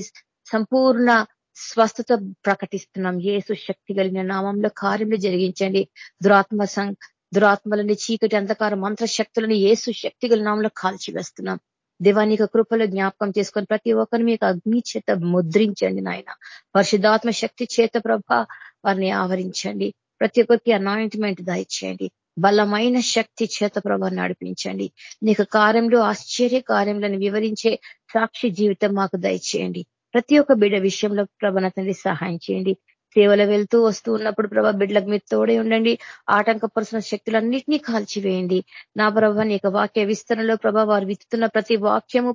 సంపూర్ణ స్వస్థత ప్రకటిస్తున్నాం. ఏసు శక్తి కలిగిన నామంలో కార్యములు జరిగించండి. దురాత్మ దురాత్మలని చీకటి అంధకార మంత్ర శక్తులని ఏసు శక్తి గల నామంలో కాల్చివేస్తున్నాం. దేవానికి కృపలో జ్ఞాపకం చేసుకొని ప్రతి ఒక్కరిని మీకు అగ్ని చేత ముద్రించండి నాయన. పరిశుధాత్మ శక్తి చేత ప్రభ వారిని ఆవరించండి. ప్రతి ఒక్కరికి అనాయింట్మెంట్ దయచేయండి. బలమైన శక్తి చేత ప్రభ నడిపించండి. నీకు కార్యంలో ఆశ్చర్య కార్యములను వివరించే సాక్షి జీవితం మాకు దయచేయండి. ప్రతి ఒక్క బిడ్డ విషయంలో ప్రభ తండ్రి సహాయం చేయండి. సేవలు వెళ్తూ వస్తూ ఉన్నప్పుడు ప్రభా బిడ్డలకు మీరు తోడే ఉండండి. ఆటంకపరుచిన శక్తులన్నింటినీ కాల్చివేయండి. నా ప్రభ నీ వాక్య విస్తరణలో ప్రభా వారు విత్తుతున్న ప్రతి వాక్యము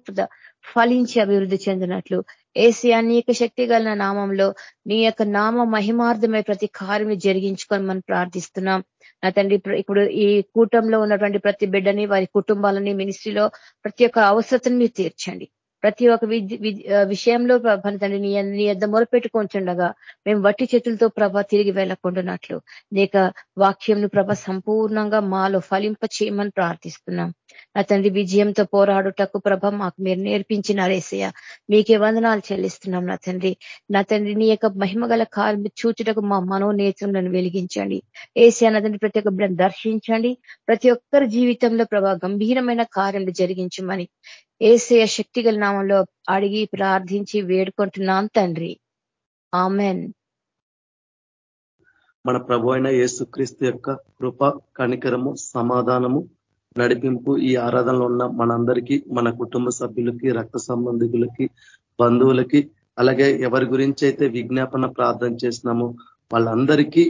ఫలించి అభివృద్ధి చెందినట్లు. ఏసీ అనేక శక్తి గల నామంలో నీ యొక్క నామ మహిమార్థమై ప్రతి కార్యం జరిగించుకొని మనం ప్రార్థిస్తున్నాం. నా తండ్రి ఇప్పుడు ఈ కూటంలో ఉన్నటువంటి ప్రతి బిడ్డని వారి కుటుంబాలని మినిస్ట్రీలో ప్రతి ఒక్క అవసరతను మీరు తీర్చండి. ప్రతి ఒక్క విషయంలో తండ్రి నీ నీ యొద్ మొరపెట్టుకుంటుండగా మేము వట్టి చేతులతో ప్రభ తిరిగి వెళ్ళకుండానట్లు. నీక వాక్యంను ప్రభ సంపూర్ణంగా మాలో ఫలింప చేయమని ప్రార్థిస్తున్నాం. నా తండ్రి విజయంతో పోరాడుటకు ప్రభ మాకు మీరు నేర్పించినారేసయ్య మీకే వందనాలు చెల్లిస్తున్నాం నా తండ్రి. నా తండ్రి నీ యొక్క మహిమ గల కార్మి చూచుటకు మా మనోనేత్రంలను వెలిగించండి. ఏసీ నా తండ్రి ప్రతి ఒక్క దర్శించండి. ప్రతి ఒక్కరి జీవితంలో ప్రభా గంభీరమైన కార్యం జరిగించమని ఏసయ శక్తి గల నామంలో అడిగి ప్రార్థించి వేడుకుంటున్నాం తండ్రి. ఆమెన్. మన ప్రభు అయిన యేసుక్రీస్తు యొక్క కృప కనికరము సమాధానము నడిపింపు ఈ ఆరాధనలో ఉన్న మనందరికీ మన కుటుంబ సభ్యులకి రక్త సంబంధికులకి బంధువులకి అలాగే ఎవరి గురించి అయితే విజ్ఞాపన ప్రార్థన చేసినామో వాళ్ళందరికీ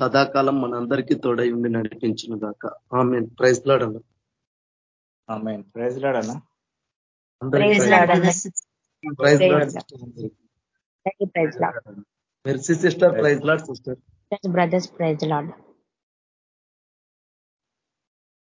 సదాకాలం మనందరికీ తోడై ఉండి నడిపించిన దాకా ఆమె ప్రైజ్ లాడన్నా praise లాడన్నా Mercy sister praise lord. Sister brothers praise lord.